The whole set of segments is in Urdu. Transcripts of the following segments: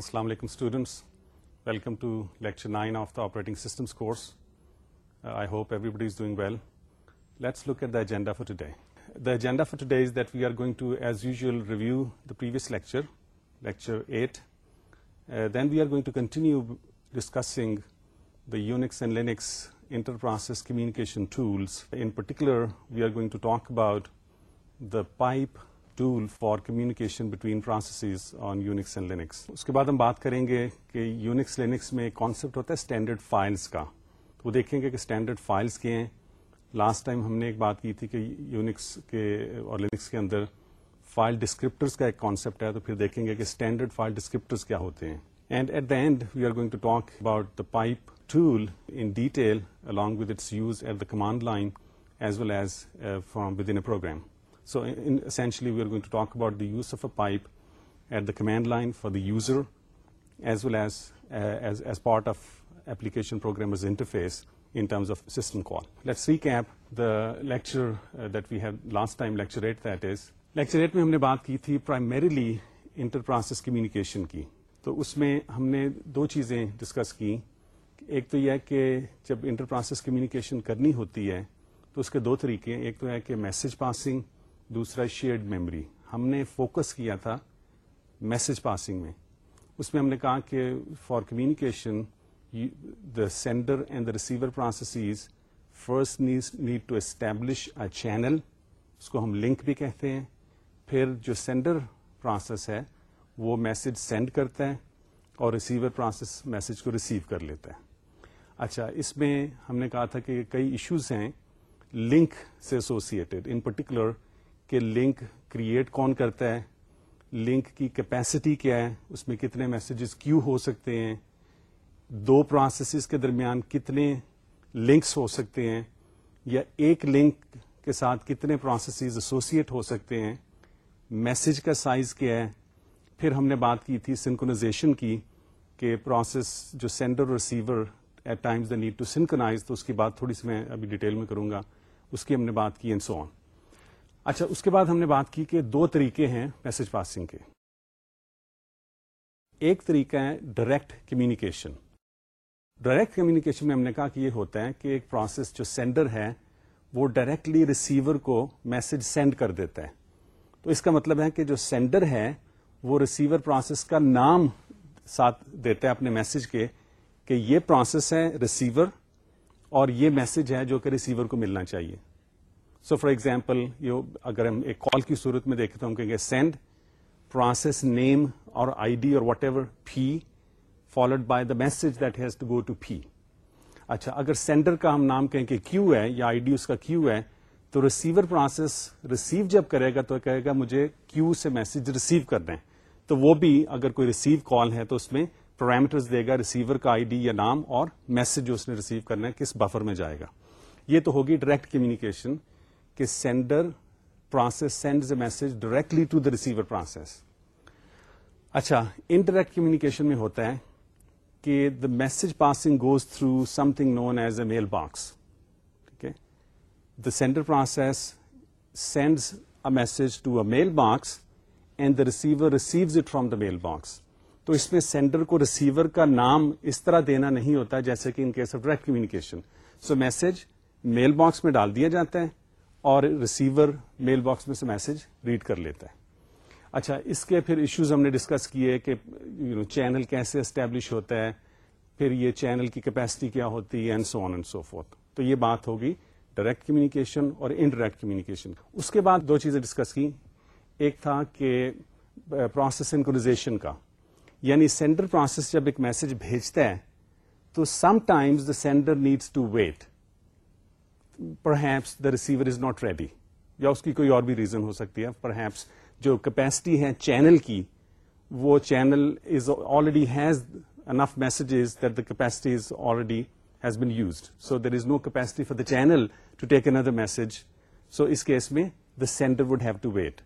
Assalamu alaikum students, welcome to lecture 9 of the operating systems course. Uh, I hope everybody is doing well. Let's look at the agenda for today. The agenda for today is that we are going to, as usual, review the previous lecture, lecture 8. Uh, then we are going to continue discussing the Unix and Linux inter-process communication tools. In particular, we are going to talk about the pipe tool for communication between processes on UNIX and Linux اس کے بعد ہم بات کریں گے کہ یونکس لینکس میں ایک کانسیپٹ ہوتا ہے اسٹینڈرڈ فائلس کا تو وہ دیکھیں گے کہ اسٹینڈرڈ فائلس کے ہیں لاسٹ ٹائم ہم نے ایک بات کی تھی کہ یونکس کے اور لینکس کے اندر فائل ڈسکرپٹرس کا ایک کانسیپٹ ہے تو پھر دیکھیں گے کہ اسٹینڈرڈ فائل ڈسکرپٹرس کیا ہوتے ہیں and at the end we are going to talk about the pipe tool in detail along with its use at the command line as well as uh, from within a program. So essentially we are talk about of a pipe at the command line for the user as well as of process communication کی تو اس میں ہم نے دو چیزیں ڈسکس کی ایک تو یہ کہ جب انٹر پروسیس کمیونیکیشن کرنی ہوتی ہے تو اس کے دو طریقے ایک تو ہے کہ میسج پاسنگ دوسرا شیئرڈ میموری ہم نے فوکس کیا تھا میسج پاسنگ میں اس میں ہم نے کہا کہ for communication the sender and the receiver processes first needs need to establish a channel اس کو ہم لنک بھی کہتے ہیں پھر جو سینڈر پروسیس ہے وہ میسج سینڈ کرتا ہے اور ریسیور پروسیس میسج کو ریسیو کر لیتا ہے اچھا اس میں ہم نے کہا تھا کہ کئی ایشوز ہیں لنک سے ایسوسیٹڈ ان پرٹیکولر کہ لنک کریٹ کون کرتا ہے لنک کی کیپیسٹی کیا ہے اس میں کتنے میسیجز کیو ہو سکتے ہیں دو پروسیسز کے درمیان کتنے لنکس ہو سکتے ہیں یا ایک لنک کے ساتھ کتنے پروسیسز ایسوسیٹ ہو سکتے ہیں میسیج کا سائز کیا ہے پھر ہم نے بات کی تھی سنکونازیشن کی کہ پروسیس جو سینڈر اور receiver at times the need to synchronise تو اس کی بات تھوڑی سی میں ابھی ڈیٹیل میں کروں گا اس کی ہم نے بات کی سو آن اچھا اس کے بعد ہم نے بات کی کہ دو طریقے ہیں میسج پاسنگ کے ایک طریقہ ہے ڈائریکٹ کمیونیکیشن ڈائریکٹ کمیونیکیشن میں ہم نے کہا کہ یہ ہوتا ہے کہ ایک پروسیس جو سینڈر ہے وہ ڈائریکٹلی ریسیور کو میسج سینڈ کر دیتا ہے تو اس کا مطلب ہے کہ جو سینڈر ہے وہ ریسیور پروسیس کا نام ساتھ دیتا ہے اپنے میسج کے کہ یہ پروسیس ہے ریسیور اور یہ میسج ہے جو کہ ریسیور کو ملنا چاہیے سو فار ایگزامپل اگر ہم ایک کال کی صورت میں دیکھیں تو ہم کہیں گے سینڈ پروسیس نیم اور آئی ڈی اور whatever پھی followed by the message that has to go to P اچھا اگر سینڈر کا ہم نام کہیں کہ کیو ہے یا آئی ڈی اس کا کیو ہے تو ریسیور پروسیس ریسیو جب کرے گا تو کہے گا مجھے کیو سے میسج ریسیو کرنا ہے تو وہ بھی اگر کوئی ریسیو کال ہے تو اس میں پرامیٹرز دے گا ریسیور کا آئی ڈی یا نام اور میسج جو اس نے ریسیو کرنا ہے کس بفر میں جائے گا یہ تو ہوگی ڈائریکٹ کمیونیکیشن کہ sender process sends a message directly to the receiver process اچھا انڈائریکٹ کمیونیکیشن میں ہوتا ہے کہ the message passing goes through something known as a mailbox ٹھیک ہے the sender process sends a message to a mailbox and the receiver receives it from the mailbox تو اس میں سینڈر کو ریسیور کا نام اس طرح دینا نہیں ہوتا جیسے کہ in case of direct communication so message mailbox میں ڈال دیا جاتا ہے اور ریسیور میل باکس میں سے میسج ریڈ کر لیتا ہے اچھا اس کے پھر ایشوز ہم نے ڈسکس کیے کہ یو نو چینل کیسے اسٹیبلش ہوتا ہے پھر یہ چینل کی کیپیسٹی کیا ہوتی ہے and so on and so forth تو یہ بات ہوگی ڈائریکٹ کمیونیکیشن اور ان ڈائریکٹ کمیونیکیشن کا اس کے بعد دو چیزیں ڈسکس کی ایک تھا کہ پروسیس انکونیزیشن کا یعنی سینڈر پروسیس جب ایک میسج بھیجتا ہے تو sometimes the sender needs to wait perhaps the receiver is not ready یا اس کی کوئی اور بھی ریزن ہو سکتی ہے پر ہیپس جو کیپیسٹی ہے چینل کی وہ channel is already has enough messages that the capacity is already has been used so there is no capacity for the channel to take another message so us case میں the sender would have to wait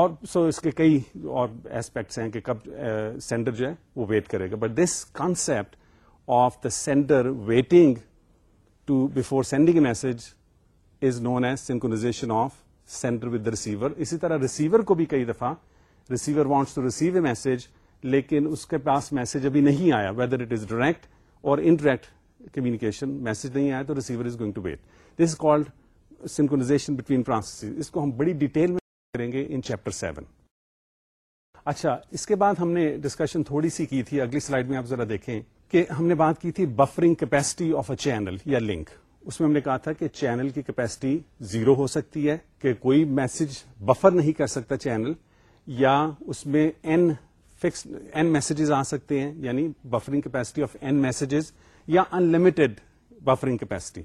اور سو اس کے کئی اور ایسپیکٹس ہیں کہ کب سینڈر uh, جو ہے وہ ویٹ کرے گا but this concept of the sender waiting to before sending a message is known as synchronisation of sender with receiver اسی طرح ریسیور کو بھی کئی دفعہ receiver wants to receive a message لیکن اس کے پاس میسج ابھی نہیں آیا ویدر اٹ از ڈائریکٹ اور انڈائریکٹ کمیونیکیشن میسج نہیں آیا تو receiver is going to wait this is called synchronisation between trances اس کو ہم بڑی ڈیٹیل میں کریں گے ان چیپٹر سیون اچھا اس کے بعد ہم نے ڈسکشن تھوڑی سی کی تھی اگلی سلائڈ میں آپ ذرا دیکھیں کہ ہم نے بات کی تھی buffering capacity of a channel یا لنک اس میں ہم نے کہا تھا کہ چینل کی کیپیسٹی زیرو ہو سکتی ہے کہ کوئی میسج بفر نہیں کر سکتا چینل یا اس میں فکس میسجز آ سکتے ہیں یعنی buffering capacity of N messages یا ان لمیٹڈ بفرنگ کیپیسٹی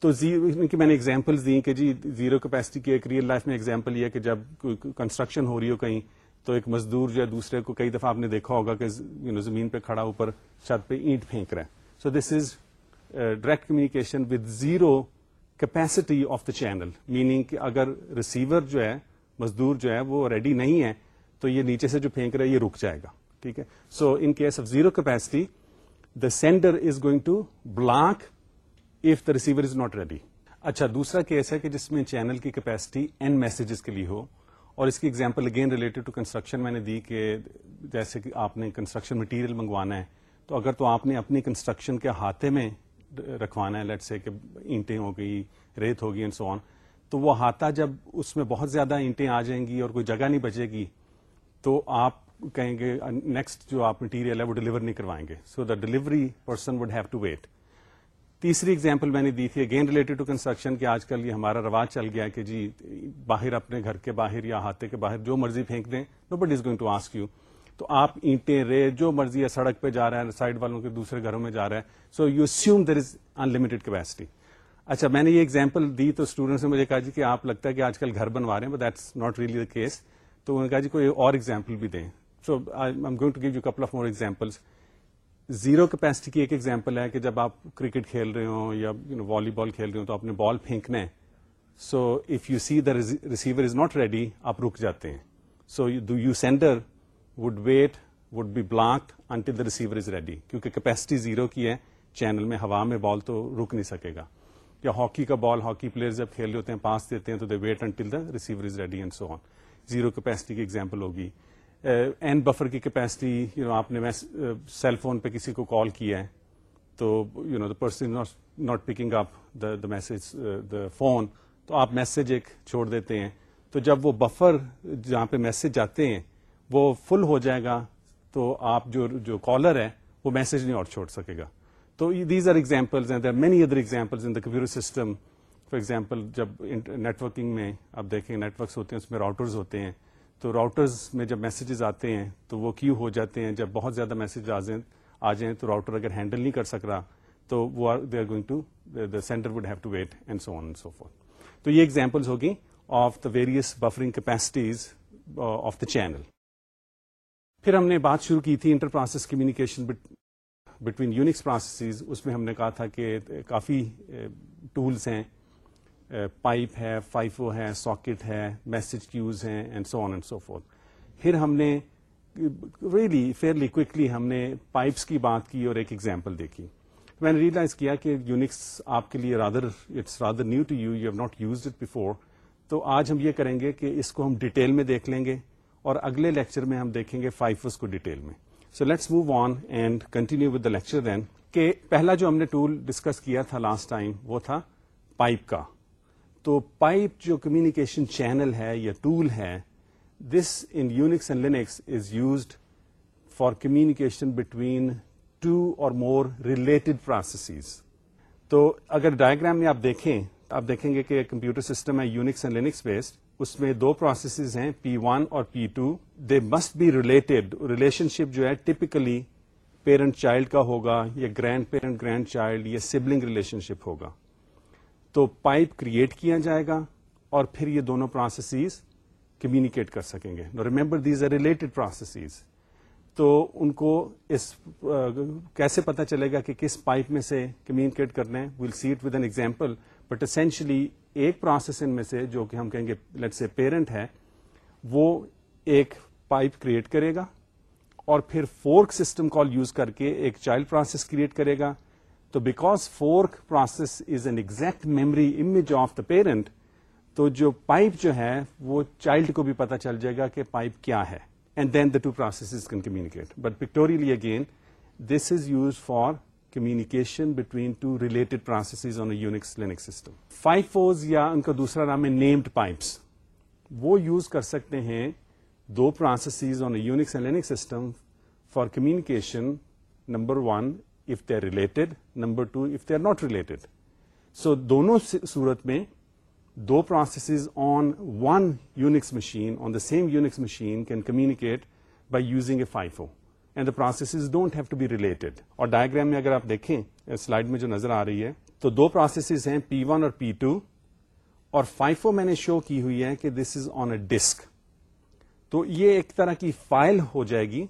تو زیرو میں نے ایگزامپل دی کہ جی زیرو کیپیسٹی کی ایک ریئل لائف میں ایگزامپل یہ کہ جب کوئی کنسٹرکشن ہو رہی ہو کہیں تو ایک مزدور جو ہے دوسرے کو کئی دفعہ آپ نے دیکھا ہوگا کہ یو نو زمین پہ کھڑا اوپر چھت پہ اینٹ پھینک رہے ہیں so this is direct communication with zero capacity of the channel meaning کہ اگر ریسیور جو ہے مزدور جو ہے وہ ریڈی نہیں ہے تو یہ نیچے سے جو پھینک رہا ہے یہ رک جائے گا ٹھیک ہے so in case of zero capacity the sender is going to block if the receiver is not ready اچھا دوسرا کیس ہے کہ جس میں چینل کی کیپیسٹی این میسجز کے لیے ہو اور اس کی example again related to construction میں نے دی کہ جیسے کہ آپ نے کنسٹرکشن مٹیریل منگوانا ہے تو اگر تو آپ نے اپنی کنسٹرکشن کے ہاتھے میں رکھوانا ہے لیٹ سے کہ اینٹیں ہو گئی ریت ہوگی اینڈ سو آن تو وہ ہاتھا جب اس میں بہت زیادہ اینٹیں آ جائیں گی اور کوئی جگہ نہیں بچے گی تو آپ کہیں گے نیکسٹ جو آپ مٹیریل ہے وہ ڈلیور نہیں کروائیں گے so the delivery person would have to wait تیسری ایگزامپل میں نے دی تھی اگین ریلیٹڈ ٹو کنسٹرکشن کہ آج کل یہ ہمارا رواج چل گیا کہ جی باہر اپنے گھر کے باہر یا ہاتھے کے باہر جو مرضی پھینک دیں no but is going to ask you تو آپ اینٹیں رے جو مرضی ہے سڑک پہ جا رہے ہیں سائڈ والوں کے دوسرے گھروں میں جا رہا ہے so you assume there is unlimited capacity اچھا میں نے یہ ایگزامپل دی تو اسٹوڈنٹس نے مجھے کہا جی کہ آپ لگتا ہے کہ آج کل گھر بنوا رہے ہیں but that's not really the case تو انہوں نے کہا جی کوئی اور ایگزامپل بھی دیں so I am going to give you couple of more examples zero capacity کی ایک ایگزامپل ہے کہ جب آپ کرکٹ کھیل رہے ہوں یا والی بال کھیل رہے ہوں تو آپ نے بال پھینکنا ہے so if you see the receiver is not ready آپ رک جاتے ہیں so you sender would wait would be block until the receiver is ready کیونکہ کیپیسٹی زیرو کی ہے چینل میں ہوا میں بال تو رک نہیں سکے گا یا ہاکی کا بال ہاکی پلیئر جب کھیل رہے ہوتے ہیں پاس دیتے ہیں تو they wait until the receiver is ready and so on zero capacity کی ایگزامپل ہوگی این uh, بفر کی کیپیسٹی یو نو آپ نے سیل فون uh, پہ کسی کو کال کیا ہے تو you know the person not picking up the message the phone تو آپ میسج ایک چھوڑ دیتے ہیں تو جب وہ بفر جہاں پہ میسج جاتے ہیں وہ فل ہو جائے گا تو آپ جو جو کالر ہے وہ میسج نہیں اور چھوڑ سکے گا تو these are examples and there many other examples in the computer system for example جب نیٹ ورکنگ میں آپ دیکھیں نیٹ ورکس ہوتے ہیں اس میں راؤٹرز ہوتے ہیں تو راؤٹرز میں جب میسیجز آتے ہیں تو وہ کیو ہو جاتے ہیں جب بہت زیادہ میسیج آ جائیں تو راؤٹر اگر ہینڈل نہیں کر سک رہا تو وہ are are they going to to the sender would have wait and so so on forth تو یہ ایگزامپلس ہوگی of the various buffering capacities of the channel پھر ہم نے بات شروع کی تھی inter process communication between Unix processes اس میں ہم نے کہا تھا کہ کافی ٹولس uh, ہیں پائپ ہے فائفو uh, ہے ساکٹ ہے میسج کیوز ہیں and and so so on forth پھر ہم نے ریئلی فیئرلی کوکلی ہم نے پائپس کی بات کی اور ایک ایگزامپل دیکھی میں نے ریئلائز کیا کہ یونکس آپ کے لیے rather it's rather new to you you have not use it before تو آج ہم یہ کریں گے کہ اس کو ہم ڈیٹیل میں دیکھ لیں گے اور اگلے لیکچر میں ہم دیکھیں گے فائفوز کو ڈیٹیل میں so let's move on and continue with the lecture then کہ پہلا جو ہم نے ٹول ڈسکس کیا تھا لاسٹ ٹائم وہ تھا پائپ کا تو پائپ جو کمیونیکیشن چینل ہے یا ٹول ہے this in Unix and Linux is used for communication between two اور مور ریلیٹڈ پروسیسز تو اگر ڈائگرام میں آپ دیکھیں آپ دیکھیں گے کہ کمپیوٹر سسٹم ہے یونکس اینڈ لینکس بیسڈ اس میں دو پروسیسز ہیں پی ون اور P two they must be related relationship جو ہے ٹپکلی پیرنٹ چائلڈ کا ہوگا یا گرینڈ پیرنٹ گرینڈ چائلڈ یا سبلنگ ریلیشن شپ ہوگا تو پائپ کریٹ کیا جائے گا اور پھر یہ دونوں پروسیسز کمیونیکیٹ کر سکیں گے remember these are related processes تو ان کو اس کیسے پتا چلے گا کہ کس پائپ میں سے کمیونیکیٹ کرنا ہے well see it with an example but essentially ایک پروسیس ان میں سے جو کہ ہم کہیں گے لیٹ سے پیرنٹ ہے وہ ایک پائپ کریٹ کرے گا اور پھر فورک سسٹم کال یوز کر کے ایک چائلڈ پروسیس کریٹ کرے گا تو because fork process is an exact memory image of the parent تو جو پائپ جو ہے وہ چائلڈ کو بھی پتا چل جائے گا کہ پائپ کیا ہے and then the two process can communicate but pictorially again this is use for communication between two related process system FIFOs یا ان کا دوسرا نام ہے نیمڈ پائپس وہ یوز کر سکتے ہیں دو process on Unix and system for communication number one relate number two if they are not related so دونوں سورت میں دو processes on one Unix machine on the same Unix machine can communicate by using a FIFO and the processes don't have to be related اور ڈائگرام میں اگر آپ دیکھیں سلائڈ میں جو نظر آ رہی ہے تو دو پروسیسز ہیں پی ون اور پی ٹو اور فائیف میں نے شو کی ہوئی ہے کہ this is on a disk تو یہ ایک طرح کی فائل ہو جائے گی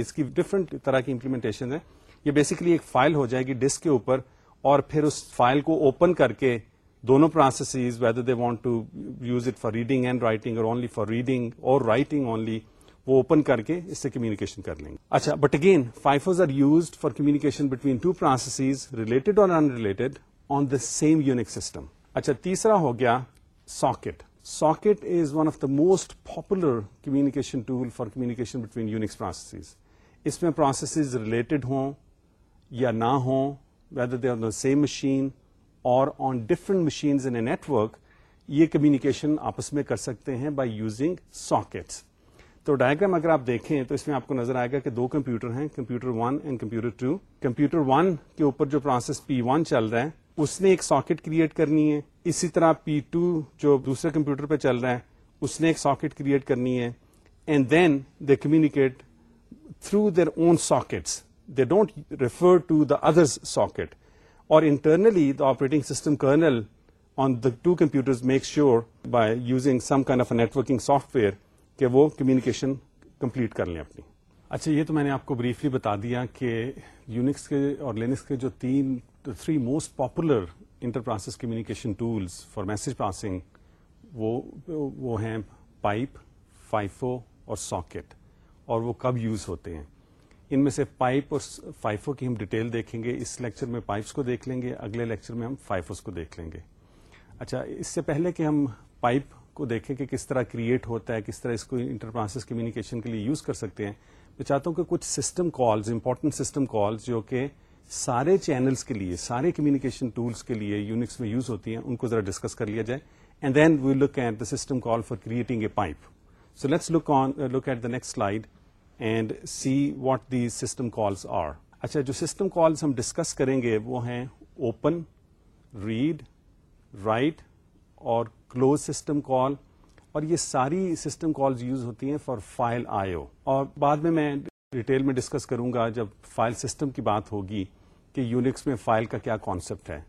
اس کی ڈفرنٹ طرح کی امپلیمنٹیشن ہے یہ بیسکلی ایک فائل ہو جائے گی ڈسک کے اوپر اور پھر اس فائل کو اوپن کر کے دونوں process whether they want to use it for reading and writing or only for reading or writing only وہ اوپن کر کے اس سے کمیونیکیشن کر لیں گے اچھا but again FIFOs are use for communication between two process related or unrelated on the same Unix system اچھا تیسرا ہو گیا socket socket is one of the most popular communication tool for communication between Unix processes اس میں پروسیسز ریلیٹڈ ہوں یا نہ ہوں وید آر سیم مشین اور آن ڈفرنٹ مشین یہ کمیونیکیشن آپس میں کر سکتے ہیں بائی یوزنگ ساکٹس تو ڈائگرام اگر آپ دیکھیں تو اس میں آپ کو نظر آئے گا کہ دو کمپیوٹر ہیں computer one and computer two computer one کے اوپر جو پروسیس پی ون چل رہا ہے اس نے ایک ساکٹ کریٹ کرنی ہے اسی طرح پی ٹو جو دوسرے کمپیوٹر پہ چل رہا ہے اس نے ایک ساکٹ کریٹ کرنی ہے and then they communicate through their own sockets they don't refer to the others socket or internally the operating system kernel on the two computer make sure by using some kind of a networking software کہ وہ کمیونیکیشن کمپلیٹ کر لیں اپنی اچھا یہ تو میں نے آپ کو بریفلی بتا دیا کہ یونکس کے اور لینکس کے جو تین three most popular inter enterprises communication tools for message passing وہ ہیں پائپ فائفو اور ساکٹ اور وہ کب یوز ہوتے ہیں ان میں سے پائپ اور فائفو کی ہم ڈیٹیل دیکھیں گے اس لیکچر میں پائپس کو دیکھ لیں گے اگلے لیکچر میں ہم فائفوز کو دیکھ لیں گے اچھا اس سے پہلے کہ ہم پائپ کو دیکھیں کہ کس طرح کریٹ ہوتا ہے کس طرح اس کو انٹرپرائسز کمیونیکیشن کے لیے یوز کر سکتے ہیں میں چاہتا ہوں کہ کچھ system calls important system calls جو کہ سارے چینلس کے لیے سارے کمیونیکیشن ٹولس کے لیے یونٹس میں یوز ہوتی ہیں ان کو ذرا ڈسکس کر لیا جائے and then we look at the system call for creating a pipe so let's look on look at the next slide and see what the system calls are اچھا جو سسٹم کالس ہم ڈسکس کریں گے وہ ہیں اوپن ریڈ رائٹ اور کلوز سسٹم کال اور یہ ساری سسٹم کالز یوز ہوتی ہیں فار فائل آئی او اور بعد میں میں ڈیٹیل میں ڈسکس کروں گا جب فائل سسٹم کی بات ہوگی کہ یونکس میں فائل کا کیا کانسیپٹ ہے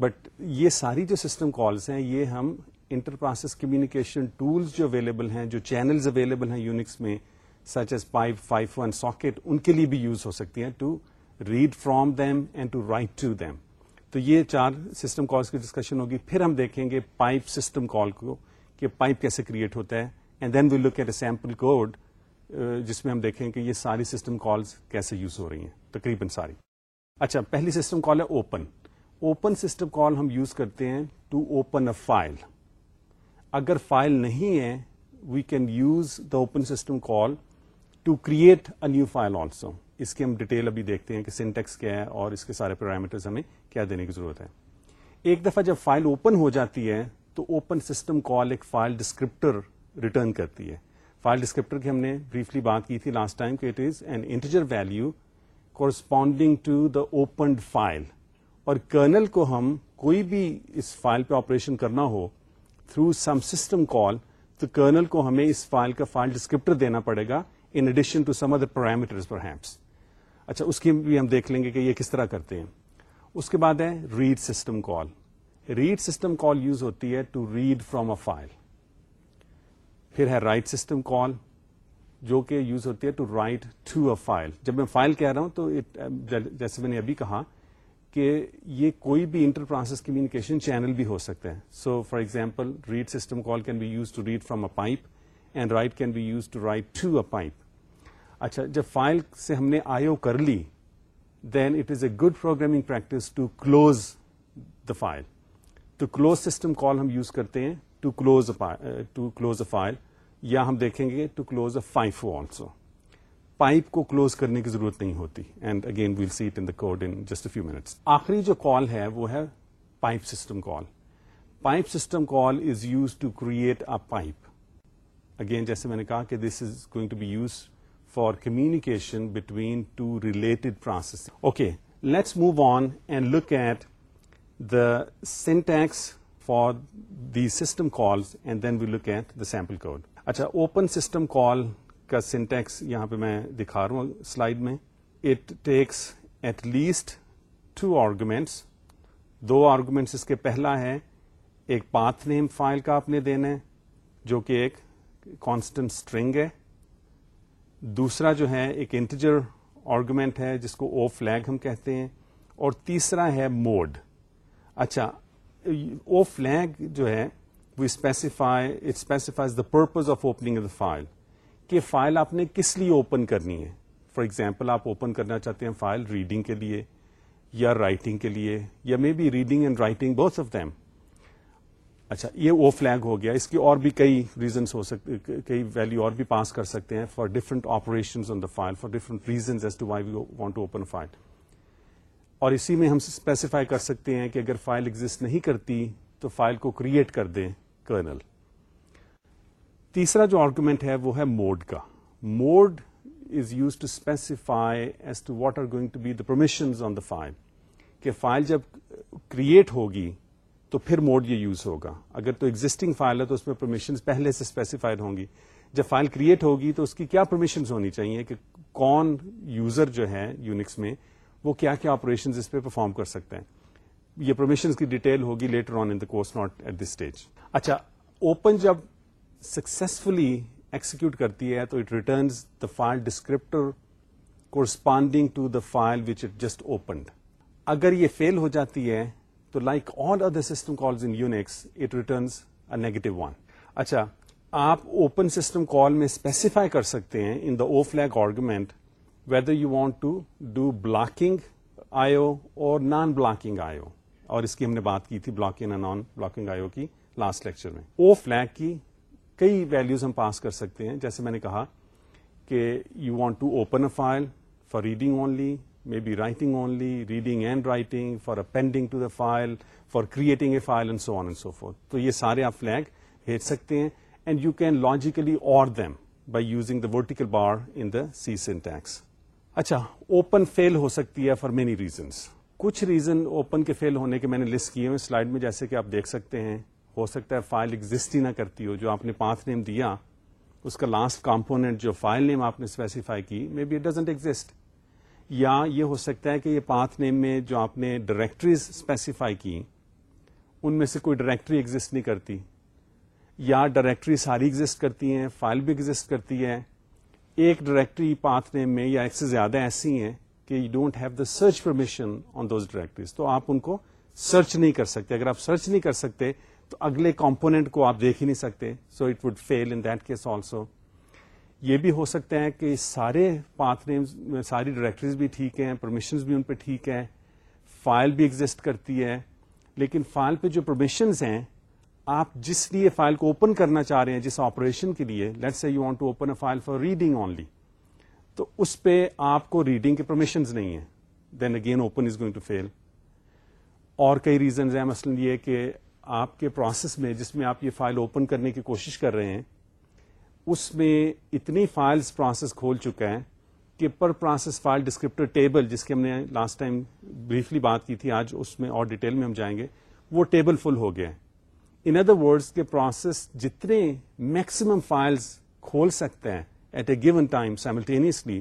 بٹ یہ ساری جو سسٹم کالز ہیں یہ ہم انٹر پروسیس کمیونیکیشن ٹولز جو اویلیبل ہیں جو چینلز اویلیبل ہیں یونکس میں such as pipe FIFO one socket ان کے لیے بھی یوز ہو سکتی ہیں to read from them and to write to them تو یہ چار سسٹم کالس کی ڈسکشن ہوگی پھر ہم دیکھیں گے پائپ سسٹم کال کو کہ پائپ کیسے کریٹ ہوتا ہے and then we look at a sample code جس میں ہم دیکھیں کہ یہ ساری سسٹم کالس کیسے یوز ہو رہی ہیں تقریباً ساری اچھا پہلی سسٹم کال ہے اوپن اوپن سسٹم کال ہم یوز کرتے ہیں ٹو اوپن اے فائل اگر فائل نہیں ہے we can use the open system call to create a new file also اس کی ہم ڈیٹیل ابھی دیکھتے ہیں کہ سینٹیکس کیا ہے اور اس کے سارے پیرامیٹرز ہمیں کیا دینے کی ضرورت ہے ایک دفعہ جب فائل اوپن ہو جاتی ہے تو اوپن سسٹم کال ایک فائل ڈسکرپٹر ریٹرن کرتی ہے فائل ڈسکرپٹر کی ہم نے بریفلی بات کی تھی لاسٹ ٹائم کہ it is an integer value corresponding to the opened file اور کرنل کو ہم کوئی بھی اس فائل پہ آپریشن کرنا ہو تھرو سم سسٹم کال تو کرنل کو ہمیں اس فائل کا فائل ڈسکرپٹر دینا پڑے گا in addition to some other parameters ہیمپس اچھا اس کی بھی ہم دیکھ لیں گے کہ یہ کس طرح کرتے ہیں اس کے بعد ہے read system call read system call use ہوتی ہے to read from a file پھر ہے رائٹ سسٹم کال جو کہ یوز ہوتی ہے to write to a file جب میں فائل کہہ رہا ہوں تو جیسے میں نے ابھی کہا کہ یہ کوئی بھی انٹر پروسیس کمیونیکیشن چینل بھی ہو سکتا ہے so for example read system call can be use to read from a pipe and write can be use to write to a pipe اچھا جب فائل سے ہم نے آئی او کر لی then it is a good programming practice to close the file close system call ہم یوز کرتے ہیں to to close close a file یا ہم دیکھیں گے to close a FIFO also pipe کو کلوز کرنے کی ضرورت نہیں ہوتی and again we'll see it in code in just few minutes آخری جو کال ہے وہ ہے pipe system call pipe system call is use to create a pipe again جیسے میں نے کہا کہ this is going to be use for communication between two related process okay let's move on and look at the syntax for the calls call then we look at the sample code اچھا اوپن سسٹم کال کا سینٹیکس یہاں پہ میں دکھا رہا ہوں سلائڈ میں it takes at least two arguments do arguments اس کے پہلا ہے ایک پاتھ نیم فائل کا آپ نے دینا ہے جو کہ ایک کانسٹنٹ اسٹرنگ ہے دوسرا جو ہے ایک انٹیجر آرگومنٹ ہے جس کو او فلیگ ہم کہتے ہیں اور تیسرا ہے موڈ اچھا او فلیگ جو ہے we specify it specifies the purpose of opening the file کہ فائل آپ نے کس لیے اوپن کرنی ہے فار ایگزامپل آپ اوپن کرنا چاہتے ہیں فائل ریڈنگ کے لیے یا رائٹنگ کے لیے یا maybe reading and writing both of them اچھا یہ وہ فلیگ ہو گیا اس کی اور بھی کئی ریزنس ہو سکتے کئی ویلو اور بھی پاس کر سکتے ہیں for different operation on the file for different as to why we want to open file اور اسی میں ہم اسپیسیفائی کر سکتے ہیں کہ اگر فائل ایگزٹ نہیں کرتی تو فائل کو کریٹ کر دیں کرنل تیسرا جو آرگومنٹ ہے وہ ہے موڈ کا mode is use to specify as to what are going to be the permission on the file کہ فائل جب کریٹ ہوگی تو پھر موڈ یہ یوز ہوگا اگر تو ایگزٹنگ فائل ہے تو اس میں پرمیشن پہلے سے اسپیسیفائڈ ہوں گی جب فائل کریٹ ہوگی تو اس کی کیا پرمیشن ہونی چاہیے کہ کون یوزر جو ہے یونکس میں وہ کیا کیا آپریشن پرفارم کر سکتے ہیں یہ پرمیشن کی ڈیٹیل ہوگی later on in the course not at this stage اچھا اوپن جب سکسفلی ایکسیکیوٹ کرتی ہے تو it returns the file descriptor corresponding to the file which it just opened اگر یہ فیل ہو جاتی ہے تو like all other system call negative one اچھا آپ اوپن سسٹم کال میں اسپیسیفائی کر سکتے ہیں in the O flag argument whether you want to do blocking O or non blocking او اور اس کی ہم نے بات کی تھی بلاکنگ اور نان بلاکنگ او کی لاسٹ لیکچر میں او فلیگ کی کئی ویلوز ہم پاس کر سکتے ہیں جیسے میں نے کہا کہ you want to open a file for reading only may be writing only reading and writing for appending to to the file for a a file and so on and so forth تو یہ سارے آپ فلینگ بھیج سکتے ہیں and you can logically or them by using the vertical bar in C syntax اچھا اوپن فیل ہو سکتی ہے فار مینی ریزنس کچھ ریزن اوپن کے فیل ہونے کے میں نے لسٹ کیے ہوئے سلائڈ میں جیسے کہ آپ دیکھ سکتے ہیں ہو سکتا ہے فائل ایگزٹ ہی نہ کرتی ہو جو آپ نے پانچ نیم دیا اس کا لاسٹ کمپونیٹ جو فائل نیم آپ نے اسپیسیفائی کی maybe it doesn't exist یا یہ ہو سکتا ہے کہ یہ پاتھ نیم میں جو آپ نے ڈائریکٹریز اسپیسیفائی کی ان میں سے کوئی ڈائریکٹری ایگزٹ نہیں کرتی یا ڈائریکٹری ساری ایگزٹ کرتی ہیں فائل بھی ایگزٹ کرتی ہے ایک ڈائریکٹری پاتھ نیم میں یا ایک سے زیادہ ایسی ہیں کہ you don't have the search permission on those directories تو آپ ان کو سرچ نہیں کر سکتے اگر آپ سرچ نہیں کر سکتے تو اگلے کمپونیٹ کو آپ دیکھ ہی نہیں سکتے so it would fail in that case also یہ بھی ہو سکتا ہے کہ سارے پاتھ نیمز میں ساری ڈائریکٹریز بھی ٹھیک ہیں پرمیشنز بھی ان پہ ٹھیک ہیں فائل بھی ایگزٹ کرتی ہے لیکن فائل پہ جو پرمیشنز ہیں آپ جس لیے فائل کو اوپن کرنا چاہ رہے ہیں جس آپریشن کے لیے let say you want to open a file for reading only تو اس پہ آپ کو ریڈنگ کے پرمیشنز نہیں ہیں then again open is going to fail اور کئی ریزنز ہیں مثلاً یہ کہ آپ کے پروسیس میں جس میں آپ یہ فائل اوپن کرنے کی کوشش کر رہے ہیں اس میں اتنی فائلز پروسیس کھول چکا ہے کہ per process file descriptor table جس کے ہم نے لاسٹ ٹائم بریفلی بات کی تھی آج اس میں اور ڈیٹیل میں ہم جائیں گے وہ ٹیبل فل ہو گیا ہے ادر ورڈس کے پروسیس جتنے میکسیمم فائلز کھول سکتے ہیں at a given time simultaneously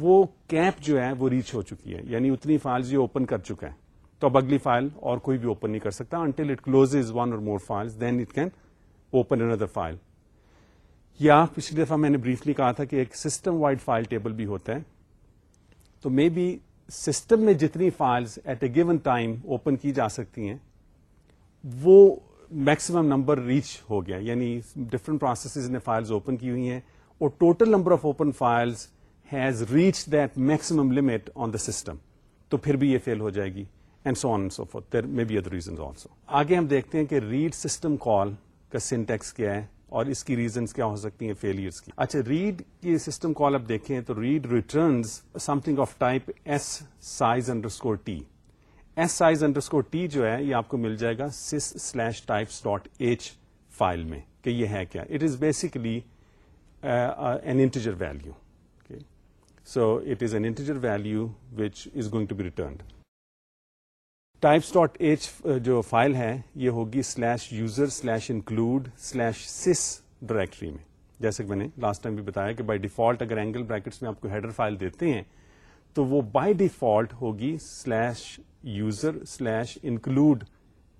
وہ کیپ جو ہے وہ ریچ ہو چکی ہے یعنی اتنی فائلز یہ اوپن کر چکا ہے تو اب اگلی فائل اور کوئی بھی اوپن نہیں کر سکتا until it close one or more file then it can open another file یا پچھلی دفعہ میں نے بریفلی کہا تھا کہ ایک سسٹم وائڈ فائل ٹیبل بھی ہوتا ہے تو مے بی سسٹم میں جتنی files at a given time open کی جا سکتی ہیں وہ میکسیمم نمبر ریچ ہو گیا یعنی ڈفرنٹ پروسیسز نے فائلز اوپن کی ہوئی ہیں اور total number of open files has reach that maximum limit on the system تو پھر بھی یہ فیل ہو جائے گی and so so on forth there may be other reasons also آگے ہم دیکھتے ہیں کہ ریڈ سسٹم کال کا سینٹیکس کیا ہے اور اس کی ریزنس کیا ہو سکتی ہیں فیلئرس کی اچھا ریڈ کی سسٹم کال کو دیکھیں تو read returns something of type s size underscore t s size underscore t جو ہے یہ آپ کو مل جائے گا sys slash types dot h file میں کہ یہ ہے کیا it is basically an integer value so it is an integer value which is going to be returned types dot h جو فائل ہے یہ ہوگی slash user slash include slash sys directory میں جیسے کہ میں نے لاسٹ ٹائم بھی بتایا کہ بائی ڈیفالٹ اگر اینگل بریکٹس میں آپ کو ہیڈر فائل دیتے ہیں تو وہ بائی ڈیفالٹ ہوگی slash user slash include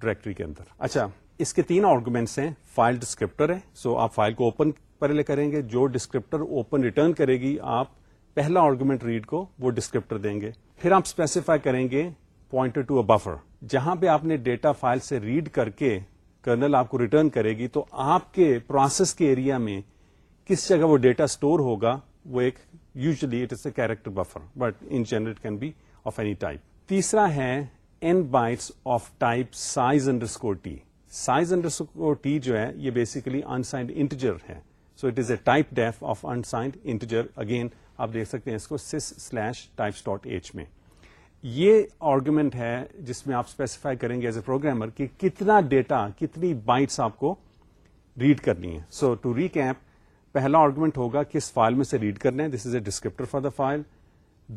directory کے اندر اچھا اس کے تین آرگومینٹس ہیں فائل ڈسکرپٹر ہے سو آپ فائل کو اوپن پہلے کریں گے جو ڈسکرپٹر اوپن ریٹرن کرے گی آپ پہلا آرگومینٹ ریڈ کو وہ ڈسکرپٹر دیں گے پھر آپ اسپیسیفائی کریں گے پوائنٹڈ ٹو اے بفر جہاں پہ آپ نے ڈیٹا فائل سے ریڈ کر کے کرنل آپ کو ریٹرن کرے گی تو آپ کے پروسیس کے ایریا میں کس جگہ وہ ڈیٹا اسٹور ہوگا وہ ایک usually it is a character buffer but in general can be of any type تیسرا ہے n bytes of type size size under under جو ہے یہ بیسکلی انٹیجر ہے so it is a typedef of unsigned integer again آپ دیکھ سکتے ہیں اس کو سس سلیش ٹائپس ڈاٹ ایچ میں یہ آرگومنٹ ہے جس میں آپ اسپیسیفائی کریں گے ایز اے پروگرامر کہ کتنا ڈیٹا کتنی بائٹس آپ کو ریڈ کرنی ہے سو ٹو ریکیپ پہلا آرگومنٹ ہوگا کس فائل میں سے ریڈ کرنا ہے this is a descriptor for the file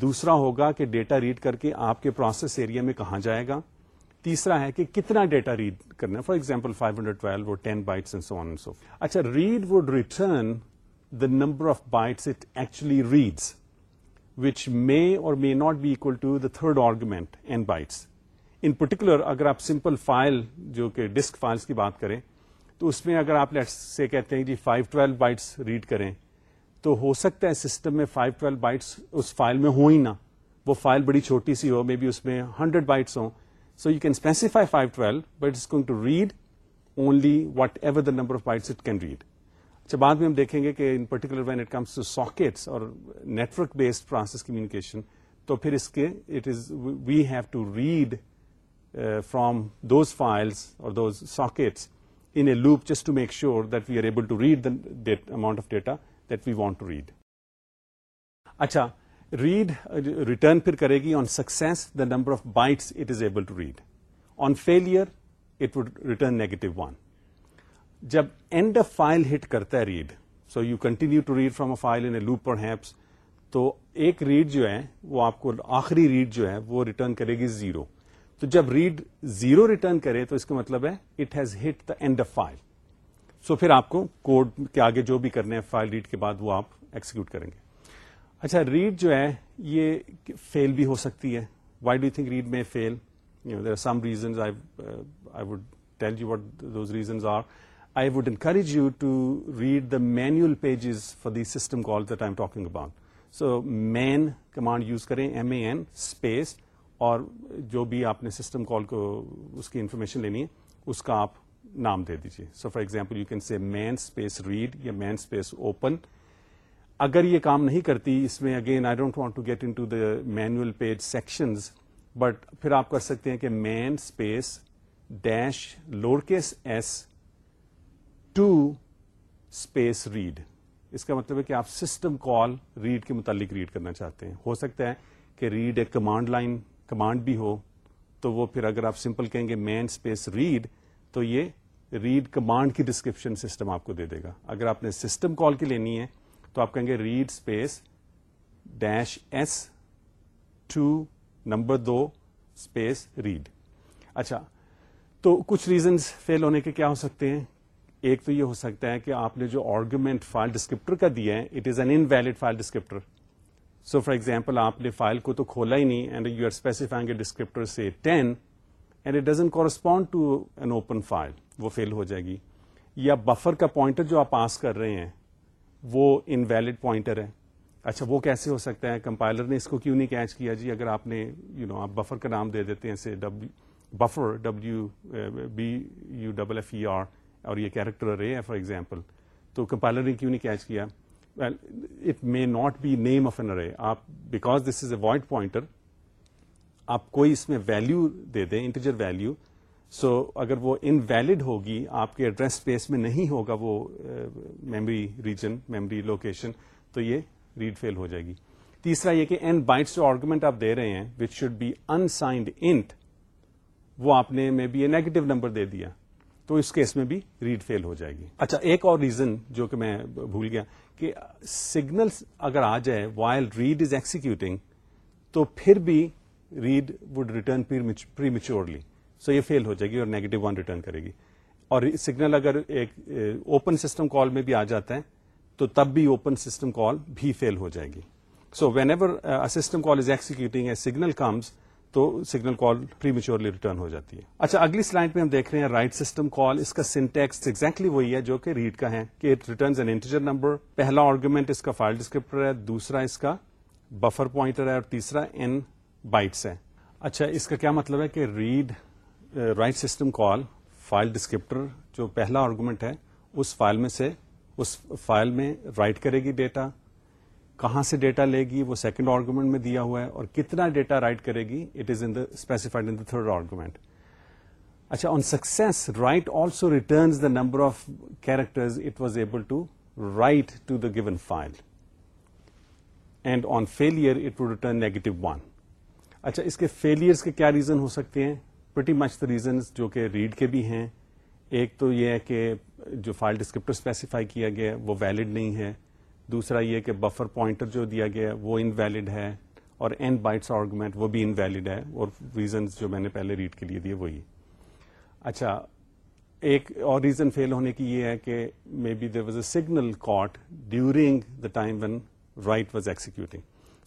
دوسرا ہوگا کہ ڈیٹا ریڈ کر کے آپ کے پروسیس ایریا میں کہاں جائے گا تیسرا ہے کہ کتنا ڈیٹا ریڈ کرنا ہے for example five hundred twelve ten bytes اچھا read would return the number of bytes it actually reads which may or may not be equal to the third argument in bytes in particular اگر آپ سمپل فائل جو کہ ڈسک فائلس کی بات کریں تو اس میں اگر آپ لیٹ سے کہتے ہیں جی فائیو ٹویلو بائٹس ریڈ کریں تو ہو سکتا ہے سسٹم میں فائیو ٹویلو بائٹس اس فائل میں ہوں ہی نہ وہ فائل بڑی چھوٹی سی ہو مے بی اس میں ہنڈریڈ بائٹس ہوں so you can specify five twelve but going to read only whatever the number of bytes it can read اچھا بعد میں ہم دیکھیں گے کہ in particular when it comes to sockets اور نیٹورک بیسڈ پروسیس کمیونیکیشن تو پھر اس کے it is we have to read from those files اور those sockets in a loop just to make sure that we are able to read the amount of data that we want to read اچھا ریڈ ریٹرن پھر کرے گی on success the number of bytes it is able to read on failure it would return negative one جب اینڈ آف فائل ہٹ کرتا ہے read so you continue to read from a file in a loop perhaps تو ایک ریڈ جو ہے وہ آپ کو آخری ریڈ جو ہے وہ ریٹرن کرے گی زیرو تو جب ریڈ زیرو ریٹرن کرے تو اس کا مطلب ہے it has hit the end of file so پھر آپ کو کوڈ کے آگے جو بھی کرنے ہیں فائل ریڈ کے بعد وہ آپ ایکسیکیوٹ کریں گے اچھا ریڈ جو ہے یہ فیل بھی ہو سکتی ہے وائی ڈو تھنک ریڈ میں fail there are some reasons I would tell you what those reasons are I would encourage you to read the manual pages for the system call them talking about so man command use کریں ایم اے اسپیس اور جو بھی آپ نے سسٹم کال کو اس کی انفارمیشن لینی ہے اس کا آپ نام دے دیجیے so for example you can see man space read یا مین اسپیس اوپن اگر یہ کام نہیں کرتی اس میں again I don't want to get into the manual page sections but پھر آپ کر سکتے ہیں کہ man space dash lowercase s two space read اس کا مطلب ہے کہ آپ سسٹم کال ریڈ کے متعلق ریڈ کرنا چاہتے ہیں ہو سکتا ہے کہ ریڈ ایک کمانڈ لائن کمانڈ بھی ہو تو وہ پھر اگر آپ سمپل کہیں گے مین اسپیس ریڈ تو یہ ریڈ کمانڈ کی ڈسکرپشن سسٹم آپ کو دے دے گا اگر آپ نے سسٹم کال کی لینی ہے تو آپ کہیں گے read space dash s two number دو اسپیس ریڈ اچھا تو کچھ ریزنس فیل ہونے کے کیا ہو سکتے ہیں ایک تو یہ ہو سکتا ہے کہ آپ نے جو آرگومنٹ فائل ڈسکرپٹر کا دیا ہے it is an invalid file descriptor so for example آپ نے فائل کو تو کھولا ہی نہیں and you are specifying descriptor سے ten and it doesn't correspond to an open file وہ فیل ہو جائے گی یا بفر کا پوائنٹر جو آپ پاس کر رہے ہیں وہ ان ویلڈ پوائنٹر ہے اچھا وہ کیسے ہو سکتا ہے کمپائلر نے اس کو کیوں نہیں کیچ کیا جی اگر آپ نے یو نو آپ بفر کا نام دے دیتے ہیں buffer W B U double F E R اور یہ کیریکٹر ہے فار ایگزامپل تو کمپائلر نے کیوں نہیں کیچ کیا well it may not be name of an آپ because this is a void pointer آپ کوئی اس میں ویلو دے دیں انٹیجر ویلو سو اگر وہ انویلڈ ہوگی آپ کے ایڈریس اسپیس میں نہیں ہوگا وہ میمری ریجن میمری لوکیشن تو یہ ریڈ فیل ہو جائے گی تیسرا یہ کہ این بائٹس جو آرگومنٹ آپ دے رہے ہیں which should be unsigned int وہ آپ نے may be a negative number دے دیا تو اس کیس میں بھی ریڈ فیل ہو جائے گی اچھا ایک اور ریزن جو کہ میں بھول گیا کہ سگنل اگر آ جائے وائل ریڈ از ایکسیکیوٹنگ تو پھر بھی read would return prematurely so یہ فیل ہو جائے گی اور نیگیٹو ون ریٹرن کرے گی اور سگنل اگر ایک اوپن سسٹم کال میں بھی آ جاتا ہے تو تب بھی اوپن سسٹم کال بھی فیل ہو جائے گی so whenever system call is executing a signal comes تو signal call prematurely return ہو جاتی ہے اچھا اگلی سلائڈ میں ہم دیکھ رہے ہیں رائٹ سسٹم کال اس کا سنٹیکس ایگزیکٹلی وہی ہے جو کہ ریڈ کا ہے کہ it returns an integer number پہلا آرگومنٹ اس کا فائل ڈسکرپٹر ہے دوسرا اس کا بفر پوائنٹر ہے اور تیسرا ان بائٹس ہے اچھا اس کا کیا مطلب ہے کہ read write system call file descriptor جو پہلا آرگومنٹ ہے اس فائل میں سے اس فائل میں رائٹ کرے گی ڈیٹا کہاں سے ڈیٹا لے گی وہ سیکنڈ آرگومنٹ میں دیا ہوا ہے اور کتنا ڈیٹا رائٹ کرے گی it is in specified in the third argument اچھا on success write also return of character given file and on failure it would return negative one اچھا اس کے فیلئرس کے کیا ریزن ہو سکتے ہیں پریٹی مچ دا ریزن جو کہ ریڈ کے بھی ہیں ایک تو یہ ہے کہ جو فائل ڈسکرپٹر اسپیسیفائی کیا گیا ہے وہ ویلڈ نہیں ہے دوسرا یہ کہ بفر پوائنٹر جو دیا گیا ہے وہ انویلڈ ہے اور این بائٹس آرگومنٹ وہ بھی انویلڈ ہے اور ریزنس جو میں نے پہلے ریڈ کے لیے دیے وہی اچھا ایک اور ریزن فیل ہونے کی یہ ہے کہ may be there was a signal caught during the time one write was executing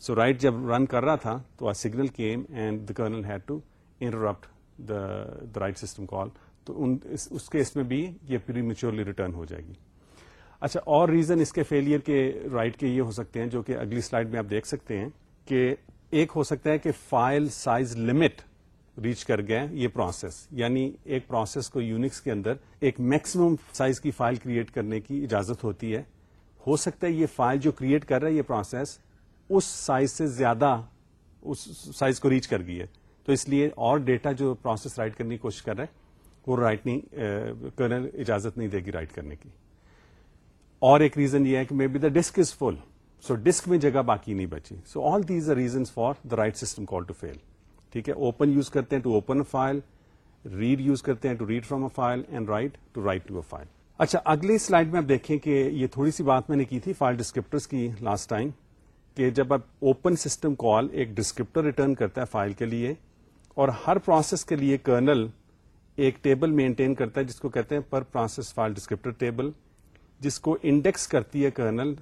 so write جب رن کر رہا تھا تو a signal came and the kernel had to interrupt write system call تو اس کیس میں بھی یہ پری میچیورلی ریٹرن ہو جائے گی اچھا اور ریزن اس کے فیلئر کے رائٹ کے یہ ہو سکتے ہیں جو کہ اگلی سلائڈ میں آپ دیکھ سکتے ہیں کہ ایک ہو سکتا ہے کہ فائل سائز لمٹ ریچ کر گئے یہ پروسیس یعنی ایک پروسیس کو یونکس کے اندر ایک میکسیمم سائز کی فائل کریٹ کرنے کی اجازت ہوتی ہے ہو سکتا ہے یہ فائل جو کریٹ کر رہا ہے یہ پروسیس اس سائز سے زیادہ اس سائز کو ریچ کر گئی ہے تو اس لیے اور ڈیٹا جو پروسیس رائٹ کرنے کی کوشش کر رہا ہے وہ رائٹ نہیں اجازت نہیں دے گی رائٹ کرنے کی اور ایک ریزن یہ ہے کہ may be the disk is full so disk میں جگہ باقی نہیں بچی so all these are reason for the write system call to fail ٹھیک ہے اوپن یوز کرتے ہیں to open a file read use کرتے ہیں to read from a file and write to write to a file اچھا اگلی سلائڈ میں آپ دیکھیں کہ یہ تھوڑی سی بات میں نے کی تھی فائل ڈسکرپٹر کی لاسٹ ٹائم کہ جب آپ اوپن سسٹم کال ایک ڈسکرپٹر ریٹرن کرتا ہے فائل کے لیے اور ہر پروسیس کے لیے کرنل ایک ٹیبل مینٹین کرتا ہے جس کو کہتے ہیں per process file descriptor table جس کو انڈیکس کرتی ہے kernel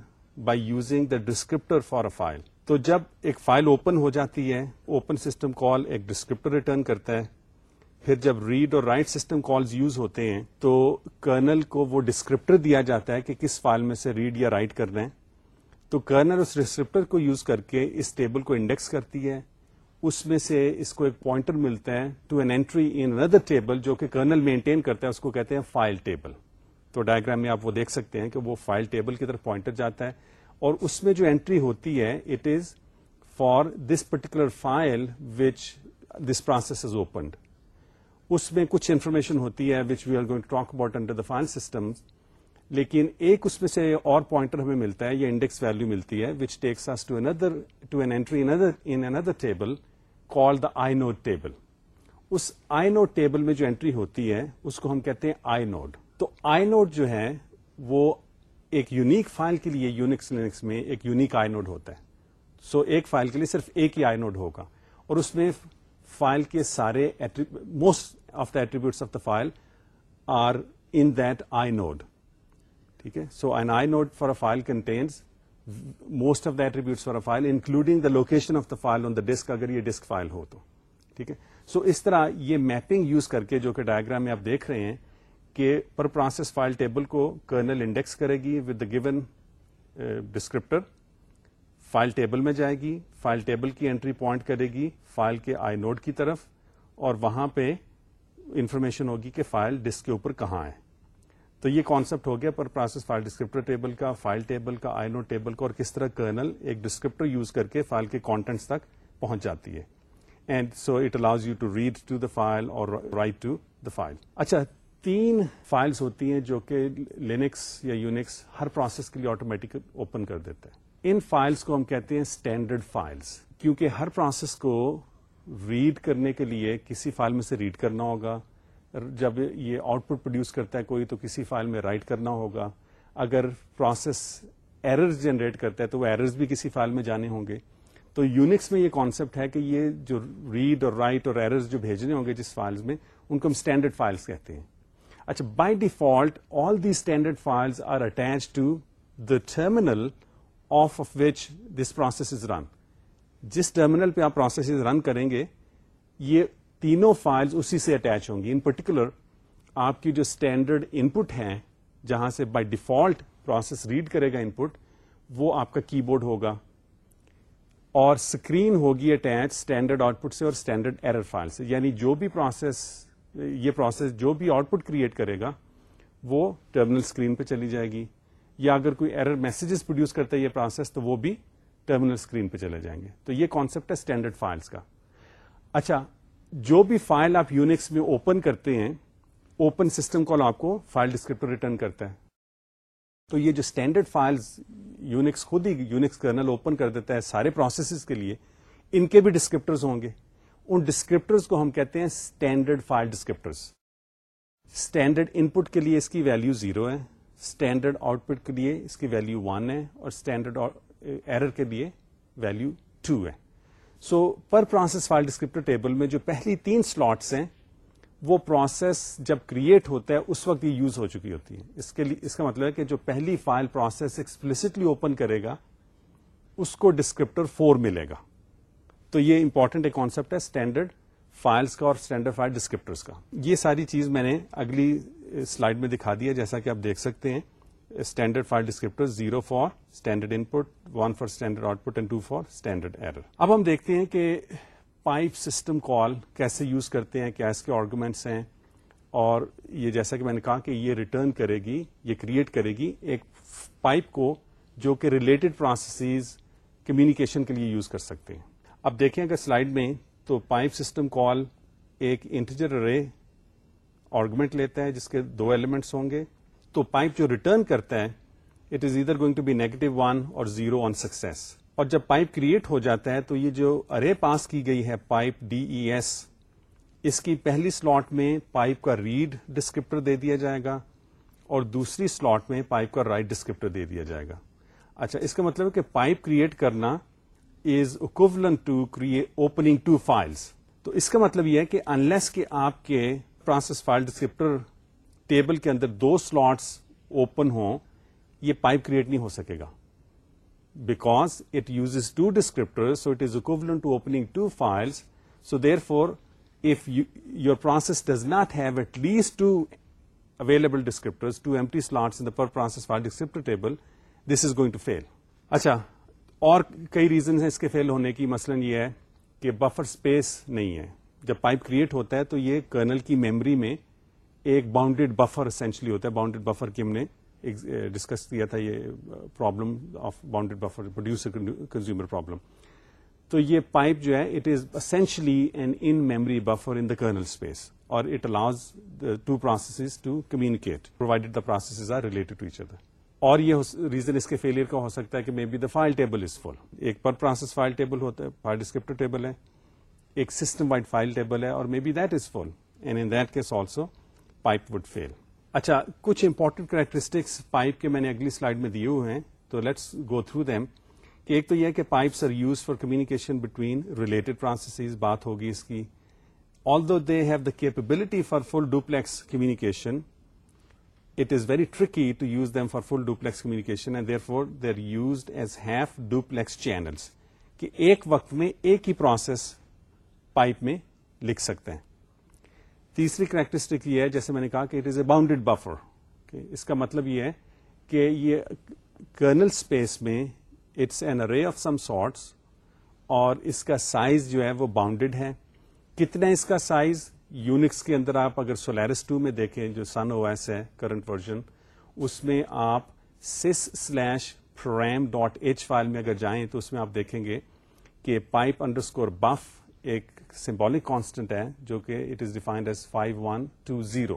by using the descriptor for a file تو جب ایک فائل اوپن ہو جاتی ہے اوپن سسٹم کال ایک ڈسکرپٹر ریٹرن کرتا ہے پھر جب ریڈ اور رائٹ سسٹم کالز یوز ہوتے ہیں تو کرنل کو وہ ڈسکرپٹر دیا جاتا ہے کہ کس فائل میں سے ریڈ یا رائٹ کر ہے تو کرنل اس ڈسکرپٹر کو یوز کر کے اس ٹیبل کو انڈیکس کرتی ہے اس میں سے اس کو ایک پوائنٹر ملتا ہے ٹو این اینٹری ان اندر ٹیبل جو کہ کرنل مینٹین کرتا ہے اس کو کہتے ہیں فائل ٹیبل تو ڈائگرام میں آپ وہ دیکھ سکتے ہیں کہ وہ فائل ٹیبل کی طرف پوائنٹر جاتا ہے اور اس میں جو اینٹری ہوتی ہے it is for this particular file which this process is opened اس میں کچھ انفارمیشن ہوتی ہے which we are going talk about under the file system لیکن ایک اس میں سے اور پوائنٹر ہمیں ملتا ہے یا انڈیکس ویلو ملتی ہے which takes us to to another another an entry table table table call the I I node node اس میں جو اینٹری ہوتی ہے اس کو ہم کہتے ہیں آئی نوڈ تو آئی نوڈ جو ہے وہ ایک یونیک فائل کے لیے یونکس لینکس میں ایک یونیک آئی نوڈ ہوتا ہے سو so, ایک فائل کے لیے صرف ایک ہی آئی نوڈ ہوگا اور اس میں فائل کے سارے most of the attribute of the file are in that I node ٹھیک ہے so an I node for file contains most of the for a file including the location of the file on the disk اگر یہ ڈسک فائل ہو تو ٹھیک ہے سو اس طرح یہ میپنگ یوز کر کے جو کہ ڈائگرام میں آپ دیکھ رہے ہیں کہ پر پروسیس فائل ٹیبل کو کرنل انڈیکس کرے گی with the given descriptor file table میں جائے گی فائل ٹیبل کی انٹری پوائنٹ کرے گی فائل کے آئی نوڈ کی طرف اور وہاں پہ انفارمیشن ہوگی کہ فائل ڈسک کے اوپر کہاں ہے تو یہ کانسیپٹ ہو گیا per process file descriptor table کا فائل ٹیبل کا آئی نوڈ ٹیبل کا اور کس طرح کرنل ایک ڈسکرپٹر یوز کر کے فائل کے کانٹینٹس تک پہنچ جاتی ہے and so it allows you to to read the file اور رائٹ ٹو دا فائل اچھا تین فائلز ہوتی ہیں جو کہ لینکس یا یونکس ہر پروسیس کے لیے آٹومیٹک اوپن کر دیتا ہے ان فائلز کو ہم کہتے ہیں اسٹینڈرڈ فائلز کیونکہ ہر پروسیس کو ریڈ کرنے کے لیے کسی فائل میں سے ریڈ کرنا ہوگا جب یہ آؤٹ پٹ پروڈیوس کرتا ہے کوئی تو کسی فائل میں رائٹ کرنا ہوگا اگر پروسیس ایرر جنریٹ کرتا ہے تو وہ ایررز بھی کسی فائل میں جانے ہوں گے تو یونکس میں یہ کانسیپٹ ہے کہ یہ جو ریڈ اور رائٹ اور ایررز جو بھیجنے ہوں گے جس فائلز میں ان کو ہم اسٹینڈرڈ فائلس کہتے ہیں اچھا by default all the standard file are attach to the terminal of which this process is run جس ٹرمینل پہ آپ پروسیس رن کریں گے یہ تینوں فائلز اسی سے اٹیچ ہوں گی ان پرٹیکولر آپ کی جو اسٹینڈرڈ انپٹ ہیں جہاں سے بائی ڈیفالٹ پروسیس ریڈ کرے گا پٹ وہ آپ کا کی بورڈ ہوگا اور اسکرین ہوگی اٹیچ اسٹینڈرڈ آؤٹ پٹ سے اور اسٹینڈرڈ ایرر فائل سے یعنی جو بھی پروسیس یہ پروسیس جو بھی آؤٹ پٹ کریٹ کرے گا وہ ٹرمنل اسکرین پہ چلی جائے گی یا اگر کوئی ایرر میسجز پروڈیوس کرتا ہے یہ پروسیس تو وہ بھی ٹرمنل اسکرین پہ چلے جائیں گے تو یہ کانسیپٹ ہے اسٹینڈرڈ فائلس کا اچھا جو بھی فائل آپ یونکس میں اوپن کرتے ہیں اوپن سسٹم کال آپ کو فائل ڈسکرپٹر ریٹرن کرتا ہے تو یہ جو اسٹینڈرڈ فائلس یونکس خود ہی یونکس کرنل اوپن کر دیتا ہے سارے پروسیسز کے لیے ان کے بھی ڈسکرپٹرز ہوں گے ان ڈسکرپٹرز کو ہم کہتے ہیں standard file descriptors standard input کے لیے اس کی ویلو زیرو ہے اسٹینڈرڈ آؤٹ پٹ کے لیے اس کی ویلو ون ہے اور اسٹینڈرڈ ایرر کے لیے ویلو ٹو ہے so per process file descriptor table میں جو پہلی تین سلاٹس ہیں وہ پروسیس جب کریٹ ہوتا ہے اس وقت یہ یوز ہو چکی ہوتی ہے اس کے لیے اس کا مطلب ہے کہ جو پہلی فائل پروسیس ایکسپلسٹلی اوپن کرے گا اس کو ڈسکرپٹر فور ملے گا تو یہ امپورٹنٹ ایک کانسیپٹ ہے اسٹینڈرڈ فائلس کا اور اسٹینڈرڈ فائل ڈسکرپٹرس کا یہ ساری چیز میں نے اگلی سلائڈ میں دکھا دیا جیسا کہ آپ دیکھ سکتے ہیں standard file descriptor zero for standard input one for standard output and two for standard error اب ہم دیکھتے ہیں کہ پائپ سسٹم کال کیسے یوز کرتے ہیں کیا اس کے آرگومنٹس ہیں اور یہ جیسا کہ میں نے کہا کہ یہ ریٹرن کرے گی یہ کریٹ کرے گی ایک پائپ کو جو کہ ریلیٹڈ پروسیسز کمیونیکیشن کے لیے یوز کر سکتے ہیں اب دیکھیں اگر سلائڈ میں تو پائپ سسٹم کال ایک انٹیجر رے آرگومنٹ لیتا ہے جس کے دو ایلیمنٹس ہوں گے تو پائپ جو ریٹرن کرتا ہے it is either going to be negative one or zero on success اور جب پائپ کریٹ ہو جاتا ہے تو یہ جو ارے پاس کی گئی ہے پائپ ڈی ای ایس اس کی پہلی سلاٹ میں پائپ کا ریڈ ڈسکرپٹر دے دیا جائے گا اور دوسری سلاٹ میں پائپ کا رائٹ ڈسکرپٹر دے دیا جائے گا اچھا اس کا مطلب ہے کہ پائپ کریٹ کرنا is equivalent to create opening two files تو اس کا مطلب یہ ہے کہ انلیس کے آپ کے پروسیس فائل ڈسکرپٹر ٹیبل کے اندر دو سلاٹس اوپن ہوں یہ پائپ کریٹ نہیں ہو سکے گا because it use two descriptor so it is equal to opening two files so therefore if you your process does not have at least two available descriptor two empty slots per process file descriptor table this is going to fail اچھا اور کئی ریزنز ہیں اس کے فیل ہونے کی مثلا یہ ہے کہ بفر اسپیس نہیں ہے جب پائپ کریٹ ہوتا ہے تو یہ کرنل کی میموری میں ایک باؤنڈیڈ بفر اسینشلی ہوتا ہے باؤنڈیڈ بفر کی ہم نے ڈسکس eh, کیا تھا یہ problem of bounded buffer producer consumer problem تو یہ پائپ جو ہے it is essentially an in buffer in the kernel space اور it allows two processes to communicate other اور یہ ریزن اس کے فیلئر کا ہو سکتا ہے کہ maybe the file table is full ایک پر پروسیس فائل ٹیبل ہوتا ہے پر ٹیبل ہے ایک سسٹم وائڈ فائل ٹیبل ہے اور maybe that is full and in that case also pipe would fail اچھا کچھ امپورٹنٹ کریکٹرسٹکس پائپ کے میں نے اگلی سلائڈ میں دیے ہوئے ہیں تو لیٹس گو تھرو دیم کہ ایک تو یہ کہ pipes are use for communication between related processes بات ہوگی اس کی although they have the capability for full duplex communication it is very tricky to use them for full duplex communication and therefore they're used as کہ ایک وقت میں ایک ہی پروسیس پائپ میں لکھ سکتے ہیں تیسری کریکٹرسٹک یہ ہے جیسے میں نے کہا کہ it is a bounded buffer اس کا مطلب یہ ہے کہ یہ کرنل اسپیس میں it's an array of some sorts اور اس کا سائز جو ہے وہ باؤنڈیڈ ہے کتنا اس کا سائز یونکس کے اندر آپ اگر سولیرس ٹو میں دیکھیں جو سن او ایس ہے کرنٹ ورژن اس میں آپ sys slash program dot h file میں اگر جائیں تو اس میں آپ دیکھیں گے کہ پائپ انڈرسکور بف ایک سمبولک کانسٹنٹ ہے جو کہ it is defined as five one two zero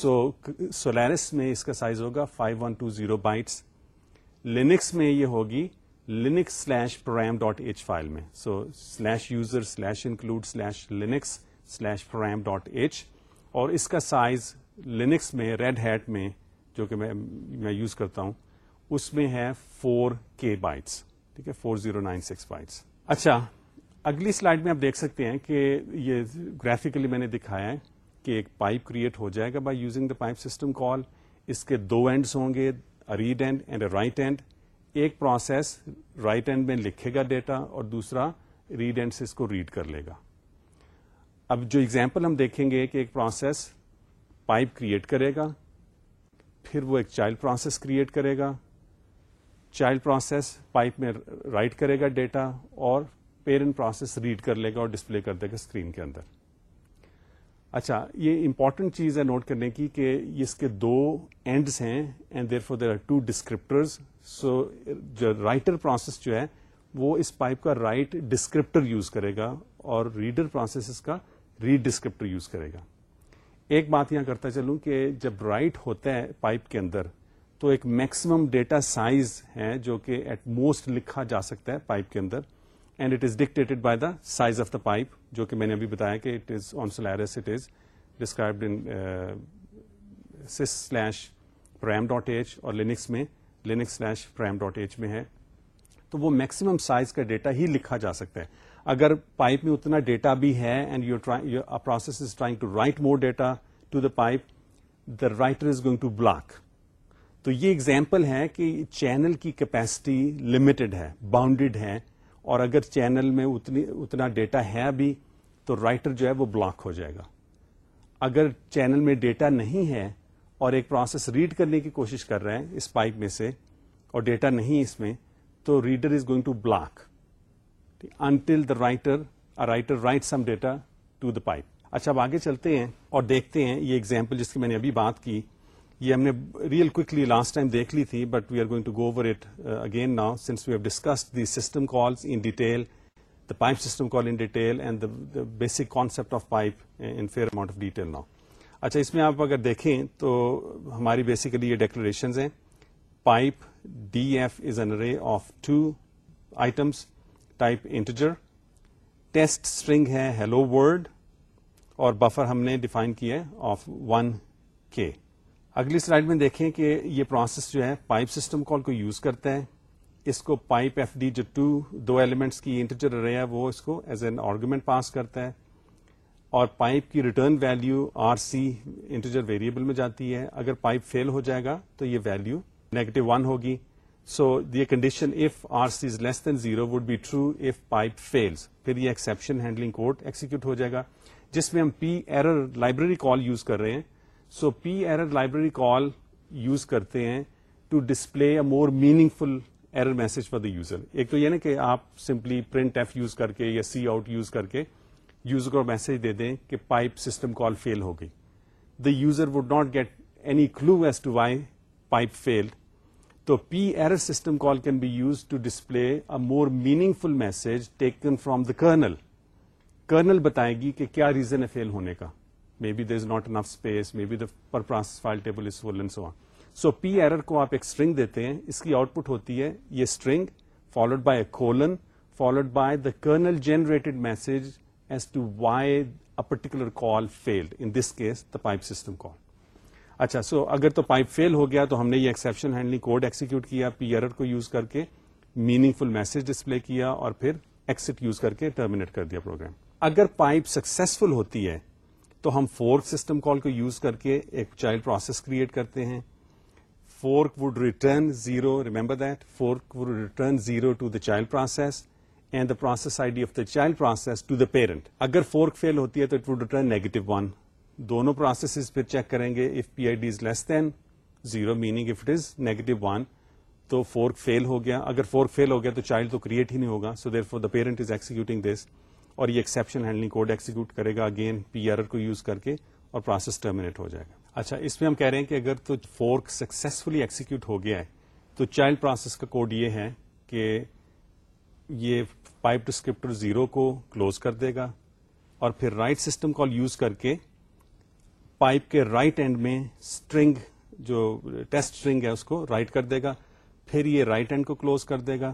so Solaris میں اس کا سائز ہوگا five one two zero bytes Linux میں یہ ہوگی Linux slash program dot h file میں so slash user slash include slash Linux slash from dot h اور اس کا سائز لینکس میں ریڈ ہیٹ میں جو کہ میں یوز کرتا ہوں اس میں ہے فور کے بائٹس ٹھیک ہے four zero nine six bytes اچھا اگلی سلائڈ میں آپ دیکھ سکتے ہیں کہ یہ گرافکلی میں نے دکھایا ہے کہ ایک پائپ کریٹ ہو جائے گا by using the pipe system call اس کے دو اینڈس ہوں گے read end and a write end ایک پروسیس رائٹ اینڈ میں لکھے گا ڈیٹا اور دوسرا ریڈ اینڈ سے اس کو ریڈ کر لے گا اب جو اگزامپل ہم دیکھیں گے کہ ایک پروسیس پائپ کریٹ کرے گا پھر وہ ایک چائلڈ پروسیس کریٹ کرے گا چائلڈ پروسیس پائپ میں رائٹ کرے گا ڈیٹا اور پیرنٹ پروسیس ریڈ کر لے گا اور ڈسپلے کر دے گا اسکرین کے اندر اچھا یہ امپورٹنٹ چیز ہے نوٹ کرنے کی کہ اس کے دو اینڈس ہیں and therefore there are two descriptors so جو رائٹر پروسیس جو ہے وہ اس پائپ کا رائٹ ڈسکرپٹر یوز کرے گا اور ریڈر پروسیس اس کا ریڈ ڈسکرپٹر یوز کرے گا ایک بات یہاں کرتا چلوں کہ جب رائٹ ہوتا ہے پائپ کے اندر تو ایک میکسیمم ڈیٹا سائز ہے جو کہ ایٹ موسٹ لکھا جا سکتا ہے پائپ کے اندر and it is dictated by the size of the pipe جو کہ میں نے ابھی بتایا کہ it is on سلیرس it is in sys slash prime dot h اور لینکس میں Linux slash prime dot h میں ہے تو وہ میکسیمم سائز کا ڈیٹا ہی لکھا جا سکتا ہے اگر پائپ میں اتنا ڈیٹا بھی ہے and your process is trying to write more data to the pipe the writer is going to block تو یہ ایگزامپل ہے کہ چینل کی کیپیسٹی لمیٹڈ ہے باؤنڈیڈ ہے اور اگر چینل میں اتنا ڈیٹا ہے ابھی تو رائٹر جو ہے وہ بلاک ہو جائے گا اگر چینل میں ڈیٹا نہیں ہے اور ایک پروسیس ریڈ کرنے کی کوشش کر رہے ہیں اس پائپ میں سے اور ڈیٹا نہیں اس میں تو reader is going to block until the writer writer write some data to the pipe اچھا اب آگے چلتے ہیں اور دیکھتے ہیں یہ ایگزامپل جس کی میں نے ابھی بات کی یہ ہم نے ریئل کوکلی لاسٹ ٹائم دیکھ لی تھی but we are going to go over it again now since we've discussed system call in detail the pipe system call in detail and the basic concept of pipe in fair amount of detail now اچھا اس میں آپ اگر دیکھیں تو ہماری بیسیکلی یہ ہیں pipe D F is an array of two items type test string ہے ہیلو ورڈ اور بفر ہم نے ڈیفائن کیا ہے آف ون کے اگلی سلائڈ میں دیکھیں کہ یہ پروسیس جو ہے پائپ سسٹم کال کو یوز کرتا ہے اس کو پائپ ایف ڈی جو ٹو دو ایلیمنٹس کی انٹرجر رہے ہیں وہ اس کو ایز این آرگومنٹ پاس کرتا ہے اور پائپ کی return value R C integer variable میں جاتی ہے اگر پائپ فیل ہو جائے گا تو یہ ویلو نیگیٹو ون ہوگی so the condition if R C is less than zero would be true if pipe fails پھر یہ ایکسپشن ہینڈلنگ کوڈ ایکسیکیوٹ ہو جائے گا جس میں ہم P error library call use کر رہے ہیں so P error library call use کرتے ہیں to display a more meaningful error message for the user ایک تو یہ نا کہ آپ سمپلی پرنٹ ایف یوز کر کے یا سی آؤٹ یوز کر کے یوزر کو میسج دے دیں کہ پائپ سسٹم کال فیل ہو گئی the user would not get any clue as to why pipe failed تو P error system call can be use to display a more meaningful message taken from the kernel kernel بتائے گی کہ کیا ریزن ہے فیل ہونے کا may be there's not enough space may be the per process file table is full so so P error کو آپ ایک اسٹرنگ دیتے ہیں اس کی آؤٹ پٹ ہوتی ہے یہ string followed by a colon followed by the kernel generated message as to why a particular call failed in this case the pipe system call اچھا سو اگر تو پائپ فیل ہو گیا تو ہم نے یہ ایکسپشن ہینڈلنگ کوڈ ایکسیکیوٹ کیا پی ایرر کو یوز کر کے میننگ فل میسج ڈسپلے کیا اور پھر ایکسٹ یوز کر کے ٹرمینیٹ کر دیا پروگرام اگر پائپ سکسیسفل ہوتی ہے تو ہم فورک سسٹم کال کو یوز کر کے ایک چائلڈ پروسیس کریٹ کرتے ہیں fork would return zero remember that fork would return zero to the child process and the process I D of the child process to the parent اگر فورک فیل ہوتی ہے تو it would return negative one دونوں پروسیسز پھر چیک کریں گے if P I D is less than zero meaning if it is negative one تو فورک فیل ہو گیا اگر فورک فیل ہو گیا تو چائلڈ تو کریٹ ہی نہیں ہوگا so therefore the parent is executing this اور یہ ایکسپشن ہینڈلنگ کوڈ ایکسیکیوٹ کرے گا اگین پی آر کو یوز کر کے اور پروسیس ٹرمینیٹ ہو جائے گا اچھا اس میں ہم کہہ رہے ہیں کہ اگر تو فورک سکسیسفلی ایکسیکیوٹ ہو گیا ہے تو چائلڈ پروسیس کا کوڈ یہ ہے کہ یہ پائپ ڈسکرپٹر زیرو کو کلوز کر دے گا اور پھر رائٹ سسٹم کال یوز کر کے پائپ کے رائٹ اینڈ میں اسٹرنگ جو ٹیسٹ اسٹرنگ ہے اس کو رائٹ کر دے گا پھر یہ رائٹ اینڈ کو کلوز کر دے گا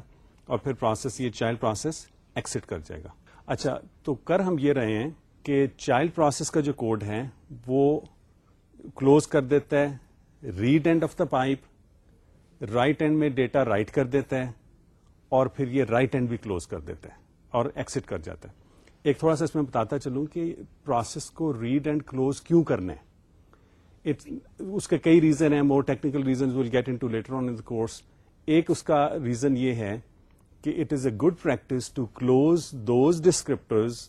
اور پھر پروسیس یہ چائلڈ پروسیس ایکسٹ کر جائے گا اچھا تو کر ہم یہ رہے ہیں کہ چائلڈ پروسیس کا جو کوڈ ہے وہ کلوز کر دیتا ہے read end of the pipe write end میں ڈیٹا رائٹ کر دیتا ہے اور پھر یہ رائٹ اینڈ بھی کلوز کر دیتا ہے اور ایکسٹ کر جاتا ہے ایک تھوڑا سا اس میں بتاتا چلوں کہ پروسیس کو ریڈ اینڈ کلوز کیوں کرنا ہے اس کے کئی ریزن ہیں more technical reason will get into later on in course ایک اس کا ریزن یہ ہے کہ it is a good practice to close those descriptors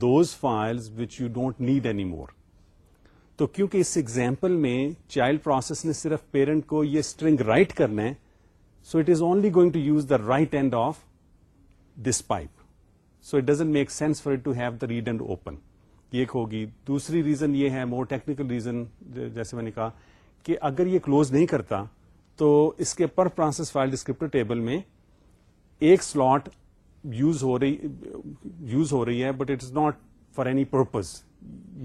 those files which you don't need anymore تو کیونکہ اس ایگزامپل میں چائلڈ پروسیس نے صرف پیرنٹ کو یہ اسٹرنگ رائٹ کرنا ہے so it is only going to use the write end of this pipe so it doesn't make sense for it to have the read end open یہ ایک ہوگی دوسری ریزن یہ ہے مور ٹیکنیکل ریزن جیسے میں نے کہا کہ اگر یہ کلوز نہیں کرتا تو اس کے per process file descriptor table میں ایک سلاٹ یوز ہو رہی یوز ہو رہی ہے but it is not for any purpose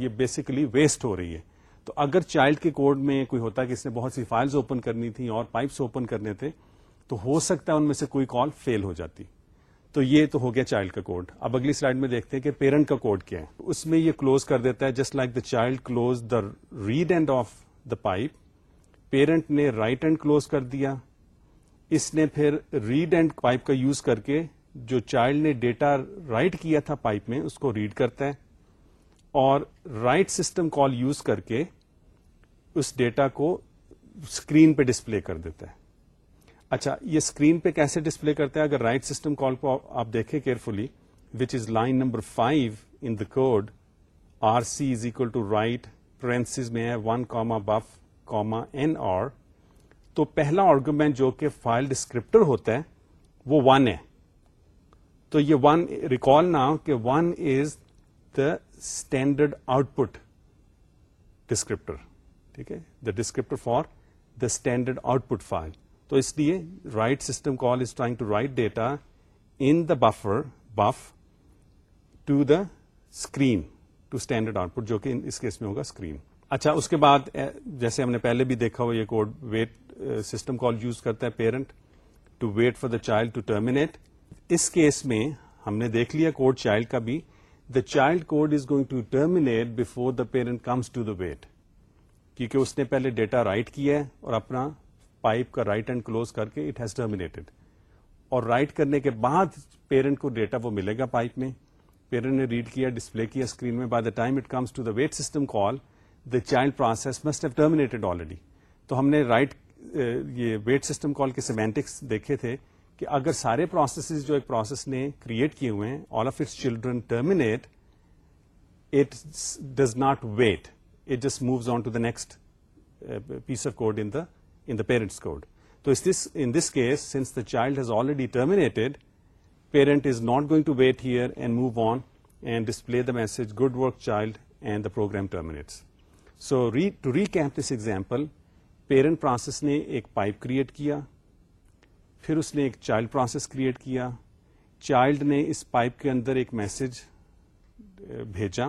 یہ بیسکلی ویسٹ ہو رہی ہے تو اگر چائلڈ کے کوڈ میں کوئی ہوتا کہ اس نے بہت سی فائلز اوپن کرنی تھی اور پائپس اوپن کرنے تھے تو ہو سکتا ہے ان میں سے کوئی کال فیل ہو جاتی تو یہ تو ہو گیا چائلڈ کا کوڈ اب اگلی سلائڈ میں دیکھتے ہیں کہ پیرنٹ کا کوڈ کیا ہے اس میں یہ کلوز کر دیتا ہے just like the child close the read end of the pipe parent نے رائٹ اینڈ کلوز کر دیا اس نے پھر ریڈ اینڈ پائپ کا یوز کر کے جو چائلڈ نے ڈیٹا رائٹ کیا تھا پائپ میں اس کو ریڈ کرتا ہے اور رائٹ سسٹم کال یوز کر کے اس ڈیٹا کو اسکرین پہ ڈسپلے کر دیتا ہے اچھا یہ اسکرین پہ کیسے ڈسپلے کرتے ہیں اگر رائٹ سسٹم کال کو آپ دیکھیں carefully which is line number five in the code R C is equal to write parentheses میں ہے one comma buf comma N R تو پہلا آرگومینٹ جو کہ فائل ڈسکرپٹر ہوتا ہے وہ ون ہے تو یہ ون ریکال نہ کہ one is the standard output descriptor ٹھیک ہے the descriptor for the standard output file تو اس لیے write system call is trying to write data in the buffer buf to the screen to standard output جو کہ اس کیس میں ہوگا اسکرین اچھا اس کے بعد جیسے ہم نے پہلے بھی دیکھا ہو یہ code wait system call use کرتا ہے parent to wait for the child to terminate us case میں ہم نے دیکھ لیا کوڈ چائلڈ کا بھی the child code is going to terminate before the parent comes to the wait کیونکہ اس نے پہلے ڈیٹا رائٹ کیا ہے اور اپنا پائپ کا رائٹ ہینڈ کلوز کر کے اٹ ہیز ٹرمینیٹڈ اور رائٹ کرنے کے بعد پیرنٹ کو ڈیٹا وہ ملے گا پائپ میں پیرنٹ نے ریڈ کیا ڈسپلے کیا اسکرین میں by the time it comes to the wait system call the child process must have terminated already تو ہم نے رائٹ یہ ویٹ سسٹم کال کے سیمینٹکس دیکھے تھے کہ اگر سارے پروسیس جو کریٹ کیے ہوئے ہیں all of its children terminate it does not wait it just moves on to the next piece of code in the parent's code once the child has already terminated parent is not going to wait here and move on and display the message good work child and the program terminates so recap this example parent process نے ایک پائپ کریٹ کیا پھر اس نے ایک چائلڈ پروسیس کریئٹ کیا چائلڈ نے اس پائپ کے اندر ایک میسج بھیجا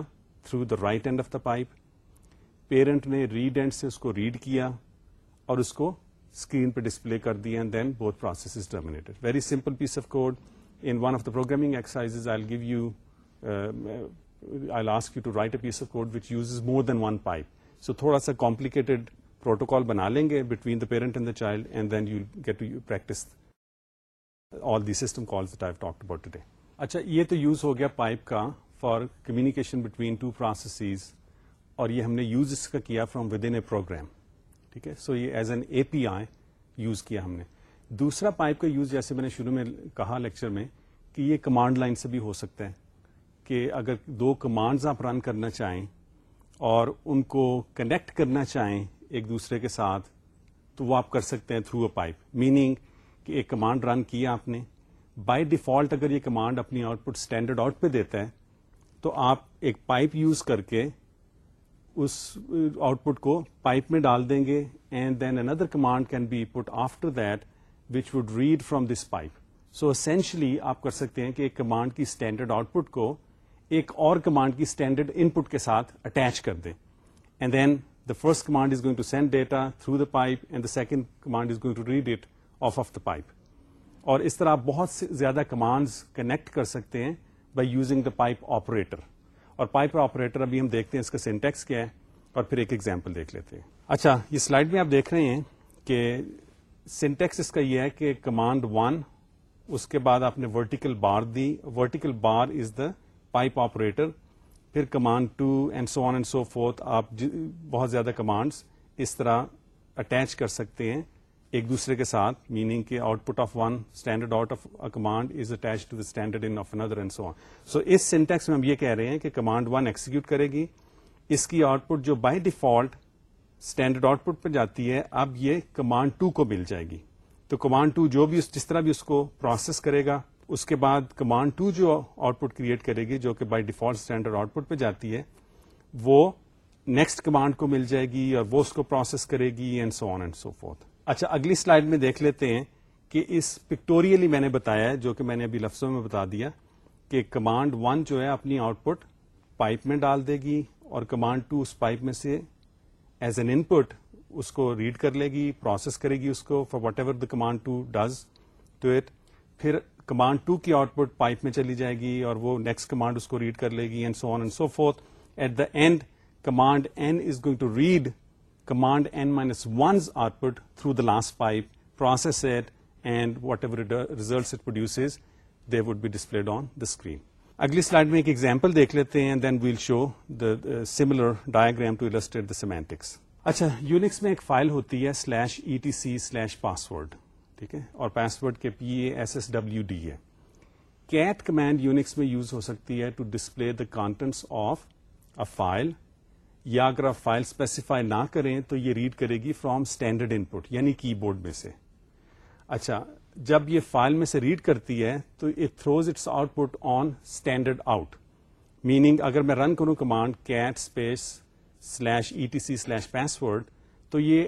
through the write end of the pipe parent نے ریڈ اینڈ سے اس کو ریڈ کیا اور اس کو اسکرین پہ ڈسپلے کر دی and then both is terminated very simple piece of code in one of the program exercise I gave you I ask you to write a piece of code which use more than one pipe so تھوڑا سا کمپلیکیٹڈ پروٹوکال بنا لیں گے between the parent and the child and then you get to practice all the system calls talk about today اچھا یہ تو یوز ہو گیا پائپ کا for communication between two processes اور یہ ہم نے یوز اس کا کیا from within a program ٹھیک ہے سو یہ as an A P I use کیا ہم نے دوسرا پائپ کا یوز جیسے میں نے شروع میں کہا لیکچر میں کہ یہ کمانڈ لائن سے بھی ہو سکتا ہے کہ اگر دو کمانڈز آپ رن کرنا چاہیں اور ان کو کنیکٹ کرنا چاہیں ایک دوسرے کے ساتھ تو وہ آپ کر سکتے ہیں تھرو اے پائپ میننگ کہ ایک کمانڈ رن کیا آپ نے بائی ڈیفالٹ اگر یہ کمانڈ اپنی آؤٹ پٹ اسٹینڈرڈ آؤٹ پہ دیتا ہے تو آپ ایک پائپ یوز کر کے اس آؤٹ uh, پٹ کو پائپ میں ڈال دیں گے and then another command can be put after that which would read from this pipe so essentially آپ کر سکتے ہیں کہ ایک کمانڈ کی اسٹینڈرڈ آؤٹ پٹ کو ایک اور کمانڈ کی اسٹینڈرڈ ان پٹ کے ساتھ اٹیچ کر دیں and then the first command is going to send data through the pipe and the second command is going to read it off of the pipe اور اس طرح آپ بہت سے زیادہ کمانڈز کنیکٹ کر سکتے ہیں by using the pipe operator اور پائپ آپریٹر ابھی ہم دیکھتے ہیں اس کا سینٹیکس کیا ہے اور پھر ایک ایگزامپل دیکھ لیتے ہیں اچھا یہ سلائڈ میں آپ دیکھ رہے ہیں کہ سینٹیکس اس کا یہ ہے کہ کمانڈ ون اس کے بعد آپ نے vertical bar the vertical bar is the pipe operator پھر command two and so on and so forth آپ جی، بہت زیادہ کمانڈس اس طرح اٹیچ کر سکتے ہیں ایک دوسرے کے ساتھ میننگ کے output of one standard out of command is attach to standard in of another and so so on اس سینٹیکس میں ہم یہ کہہ رہے ہیں کہ کمانڈ ون ایکسیکیوٹ کرے گی اس کی آؤٹ پٹ جو by default standard output پہ جاتی ہے اب یہ کمانڈ ٹو کو مل جائے گی تو کمانڈ ٹو جو بھی جس طرح بھی اس کو پروسیس کرے گا اس کے بعد کمانڈ ٹو جو آؤٹ پٹ کریٹ کرے گی جو کہ by default standard output پہ جاتی ہے وہ نیکسٹ کمانڈ کو مل جائے گی اور وہ اس کو پروسیس کرے گی and so on and so forth اچھا اگلی سلائڈ میں دیکھ لیتے ہیں کہ اس پکٹوریلی میں نے بتایا ہے جو کہ میں نے ابھی لفظوں میں بتا دیا کہ کمانڈ ون جو ہے اپنی آؤٹ پٹ پائپ میں ڈال دے گی اور کمانڈ ٹو اس پائپ میں سے ایز این ان پٹ اس کو ریڈ کر لے گی پروسیس کرے گی اس کو for whatever the command two does to it پھر کمانڈ ٹو کی آؤٹ پٹ پائپ میں چلی جائے گی اور وہ نیکسٹ کمانڈ اس کو ریڈ کر لے گی and so on and so forth at the end command N is going to read command n minus 1's output through the last pipe, process it, and whatever uh, results it produces, they would be displayed on the screen. اگلی سلائڈ میں ایک ایگزامپل دیکھ لیتے ہیں then we'll show the similar diagram the semantics اچھا یونکس میں ایک فائل ہوتی ہے اور پاسورڈ کے P S S W D ہے کیٹ کمینڈ یونکس میں یوز ہو سکتی ہے to display the a file یا اگر آپ فائل اسپیسیفائی نہ کریں تو یہ ریڈ کرے گی فرام اسٹینڈرڈ ان پٹ یعنی کی بورڈ میں سے اچھا جب یہ فائل میں سے ریڈ کرتی ہے تو it throws its output on standard out meaning اگر میں رن کروں command cat space slash E T C slash password تو یہ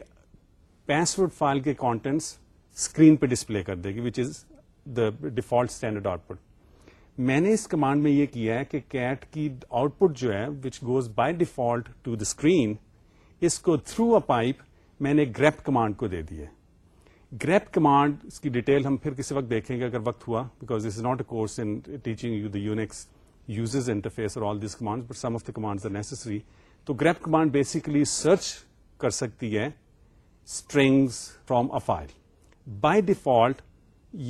پیسورڈ فائل کے کانٹینٹس اسکرین پہ ڈسپلے کر دے گی which is the default standard output میں نے اس کمانڈ میں یہ کیا ہے کہ کیٹ کی آؤٹ پٹ جو ہے which goes by default to the screen اس کو تھرو اے پائپ میں نے گریپ کمانڈ کو دے دی ہے گریپ کمانڈ اس کی ڈیٹیل ہم پھر کسی وقت دیکھیں گے اگر وقت ہوا because this is not a course in teaching you the Unix uses interface اور all command but some of the are necessary تو گریپ کمانڈ بیسکلی سرچ کر سکتی ہے strings from a file by default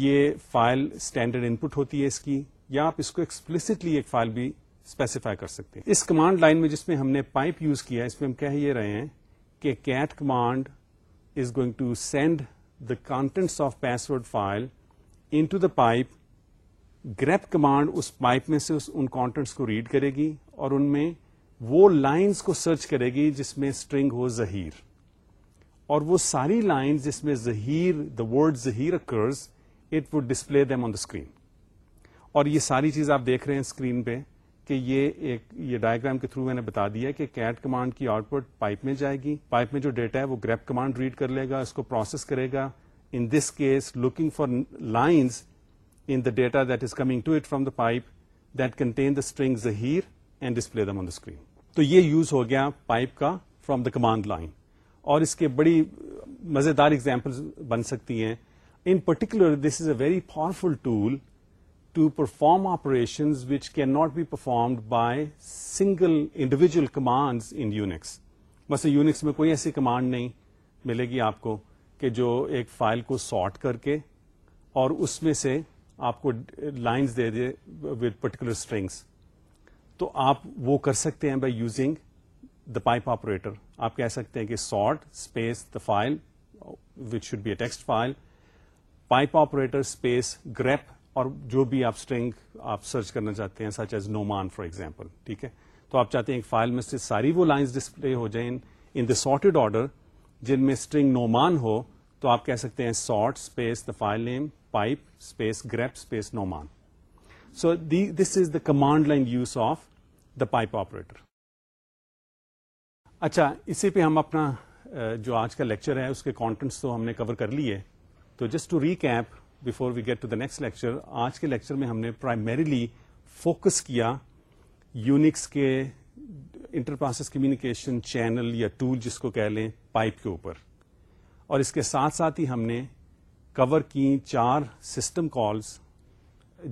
یہ فائل اسٹینڈرڈ پٹ ہوتی ہے اس کی یا آپ اس کو ایکسپلسٹلی ایک فائل بھی اسپیسیفائی کر سکتے ہیں اس کمانڈ لائن میں جس میں ہم نے پائپ یوز کیا اس میں ہم کہہ یہ رہے ہیں کہ cat command is going to send the contents of password word file into the pipe grep command us pipe میں سے ان کانٹینٹس کو ریڈ کرے گی اور ان میں وہ لائنس کو سرچ کرے گی جس میں اسٹرنگ ہو ظہیر اور وہ ساری لائن جس میں Zaheer the word Zaheer occurs it would display them on the screen اور یہ ساری چیز آپ دیکھ رہے ہیں اسکرین پہ کہ یہ ایک یہ ڈائگرام کے تھرو میں نے بتا دیا کہ کیٹ کمانڈ کی آؤٹ پٹ پائپ میں جائے گی پائپ میں جو ڈیٹا ہے وہ گریپ کمانڈ ریڈ کر لے گا اس کو پروسیس کرے گا in this case looking for lines in the data that is coming to it from the pipe that contain the string Zaheer and display them on the screen تو یہ یوز ہو گیا پائپ کا فرام دا کمانڈ لائن اور اس کے بڑی مزے دار اگزامپل بن سکتی ہیں in particular this is a very powerful tool to perform operations which can not be performed by single individual commands in Unix بس یونکس میں کوئی ایسی کمانڈ نہیں ملے گی آپ کو کہ جو ایک فائل کو سارٹ کر کے اور اس میں سے آپ کو لائنز دے دے ود پرٹیکولر اسٹرنگس تو آپ وہ کر سکتے ہیں by using the pipe operator آپ کہہ سکتے ہیں کہ sort space the file which should be a text file pipe operator space grep اور جو بھی آپ اسٹرنگ آپ سرچ کرنا چاہتے ہیں such as Nauman for example ٹھیک ہے تو آپ چاہتے ہیں فائل میں سے ساری وہ لائنز ڈسپلے ہو جائیں ان دا سارٹیڈ آرڈر جن میں اسٹرنگ نومان ہو تو آپ کہہ سکتے ہیں sort space the file name pipe space grep space Nouman so this is the command line use of the pipe operator اچھا اسی پہ ہم اپنا جو آج کا لیکچر ہے اس کے کانٹینٹس تو ہم نے کور کر لیے تو just to recap before we get to the next lecture آج کے لیکچر میں ہم نے پرائمریلی فوکس کیا یونکس کے انٹر پروسیس کمیونیکیشن چینل یا ٹول جس کو کہہ لیں پائپ کے اوپر اور اس کے ساتھ ساتھ ہی ہم نے کور کی چار سسٹم کالس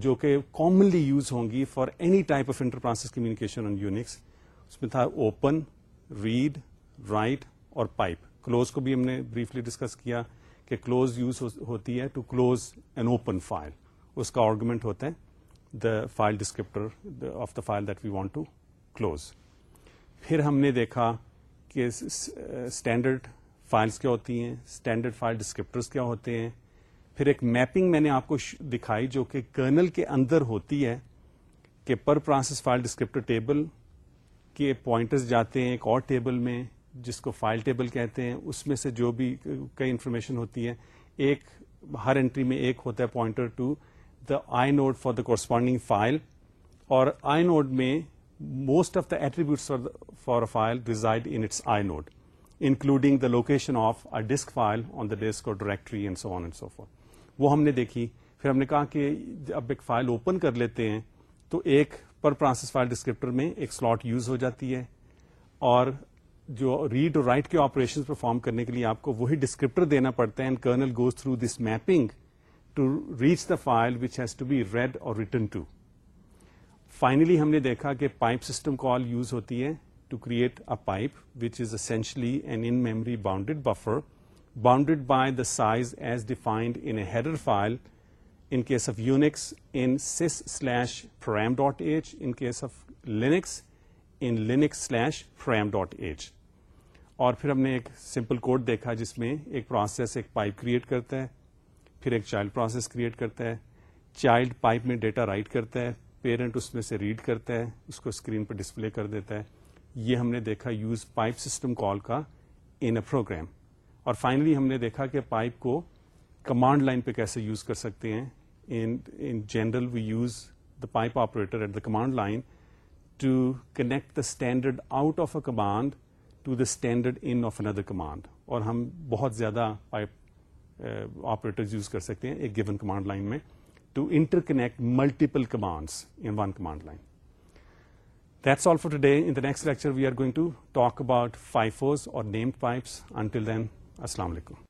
جو کہ کامنلی یوز ہوں گی for any type of inter process communication on Unix اس میں تھا اوپن ریڈ رائٹ اور پائپ کلوز کو بھی ہم نے بریفلی ڈسکس کیا کہ کلوز یوز ہوتی ہے to close an open file اس کا آرگومنٹ ہوتا ہے the file descriptor of the file that we want to close پھر ہم نے دیکھا کہ اسٹینڈرڈ فائلس uh, کیا ہوتی ہیں اسٹینڈرڈ فائل ڈسکرپٹرس کیا ہوتے ہیں پھر ایک میپنگ میں نے آپ کو دکھائی جو کہ کرنل کے اندر ہوتی ہے کہ per process file descriptor table کے پوائنٹرز جاتے ہیں ایک اور ٹیبل میں جس کو فائل ٹیبل کہتے ہیں اس میں سے جو بھی کئی انفارمیشن ہوتی ہے ایک ہر انٹری میں ایک ہوتا ہے pointer to the the inode for corresponding file اور آئی نوڈ میں most of the for a file reside in its inode including the location of a disk file on the اور directory and and so so on forth وہ ہم نے دیکھی پھر ہم نے کہا کہ اب ایک فائل اوپن کر لیتے ہیں تو ایک پر پرانسس فائل ڈسکرپٹر میں ایک سلاٹ یوز ہو جاتی ہے اور جو ریڈ اور رائٹ کے آپریشن پرفارم کرنے کے لیے آپ کو وہی ڈسکرپٹر دینا پڑتا ہے and kernel goes through this mapping to reach the file which has to be read اور ریٹرن ٹو فائنلی ہم نے دیکھا کہ پائپ سسٹم کال یوز ہوتی ہے to create a pipe which is essentially an in memory bounded buffer bounded by the size as defined in header file in case of Unix in sys slash param dot H in case of Linux in Linux slash param dot H اور پھر ہم نے ایک سمپل کوڈ دیکھا جس میں ایک پروسیس ایک پائپ کریٹ کرتا ہے پھر ایک چائلڈ پروسیس کریٹ کرتا ہے چائلڈ پائپ میں ڈیٹا رائٹ کرتا ہے پیرنٹ اس میں سے ریڈ کرتا ہے اس کو اسکرین پہ ڈسپلے کر دیتا ہے یہ ہم نے دیکھا یوز پائپ سسٹم کال کا ان اے پروگرام اور فائنلی ہم نے دیکھا کہ پائپ کو کمانڈ لائن پہ کیسے یوز کر سکتے ہیں in general we use the pipe operator at the command line to the standard out of a command to the standard in of other command اور ہم بہت زیادہ آپریٹر یوز uh, کر سکتے ہیں ایک گیون کمانڈ لائن میں to interconnect multiple commands in one command line that's all for today next lecture we are going to talk about FIFO or named pipes until then السلام علیکم